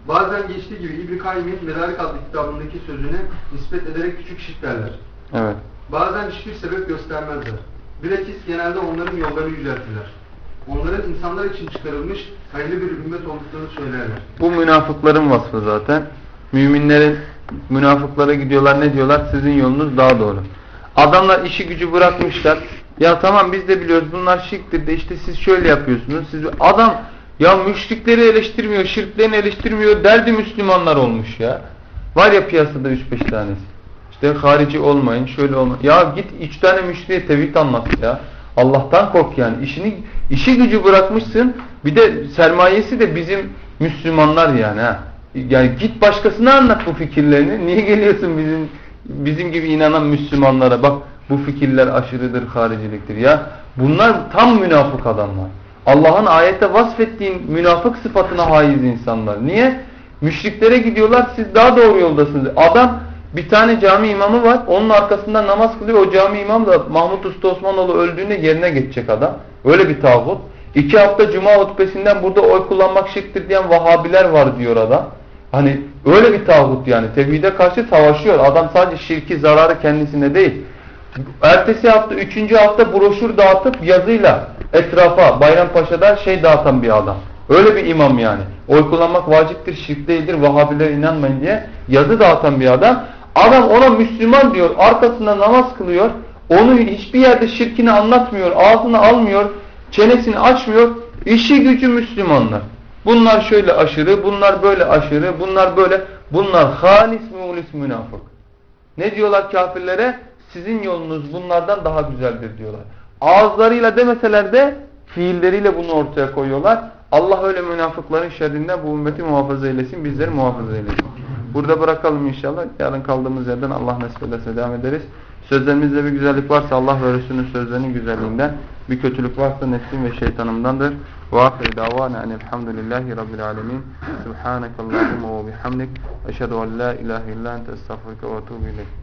Speaker 4: Bazen geçtiği gibi İbn-i Medarik adlı kitabındaki sözüne nispet ederek küçük şirk derler.
Speaker 3: Evet.
Speaker 4: Bazen hiçbir sebep göstermezler. Bilakis genelde onların yollarını yüceltirler. Onların insanlar için çıkarılmış hayırlı bir ümmet olduklarını söylerler.
Speaker 3: Bu münafıkların vasfı zaten. Müminlerin münafıklara gidiyorlar ne diyorlar? Sizin yolunuz daha doğru. Adamlar işi gücü bırakmışlar. Ya tamam biz de biliyoruz bunlar şirktir de işte siz şöyle yapıyorsunuz. Siz adam ya müşrikleri eleştirmiyor, şirklerini eleştirmiyor. Derdi Müslümanlar olmuş ya. Var ya piyasada 3-5 tanesi. İşte harici olmayın, şöyle olmayın. Ya git 3 tane müşteriye tevhid anlat ya. Allah'tan kork yani. İşini, işi gücü bırakmışsın. Bir de sermayesi de bizim Müslümanlar yani ha. Yani git başkasına anlat bu fikirlerini. Niye geliyorsun bizim bizim gibi inanan Müslümanlara? Bak bu fikirler aşırıdır, hariciliktir ya. Bunlar tam münafık adamlar. Allah'ın ayette vasfettiğin münafık sıfatına haiz insanlar. Niye? Müşriklere gidiyorlar siz daha doğru yoldasınız. Adam bir tane cami imamı var. Onun arkasından namaz kılıyor. O cami imam da Mahmut Usta Osmanoğlu öldüğünde yerine geçecek adam. Öyle bir tağut. İki hafta cuma hutbesinden burada oy kullanmak şirktir diyen Vahabiler var diyor adam. Hani öyle bir tağut yani. Tevhide karşı savaşıyor. Adam sadece şirki zararı kendisine değil. Ertesi hafta, üçüncü hafta broşür dağıtıp yazıyla etrafa Bayrampaşa'da şey dağıtan bir adam. Öyle bir imam yani. Oy kullanmak vaciptir, şirk değildir, Vahabilere inanmayın diye yazı dağıtan bir adam. Adam ona Müslüman diyor, arkasında namaz kılıyor. Onu hiçbir yerde şirkini anlatmıyor, ağzını almıyor, çenesini açmıyor. İşi gücü Müslümanlar. Bunlar şöyle aşırı, bunlar böyle aşırı, bunlar böyle. Bunlar halis mulis münafık. Ne diyorlar kafirlere? Sizin yolunuz bunlardan daha güzeldir diyorlar. Ağızlarıyla demeseler de fiilleriyle bunu ortaya koyuyorlar. Allah öyle münafıkların şerrinden bu ümmeti muhafaza eylesin, bizleri muhafaza eylesin. Burada bırakalım inşallah. Yarın kaldığımız yerden Allah nasip ederse devam ederiz. Sözlerimizde bir güzellik varsa Allah ve Resulünün sözlerinin güzelliğinden, bir kötülük varsa nefsim ve şeytanımdandır. Ve ahir davana enelhamdülillahi rabbil alemin. Subhanakallahumma ve bihamdik. Eşhedü en la ilahe illa ente estağfurke ve etûbü ileyk.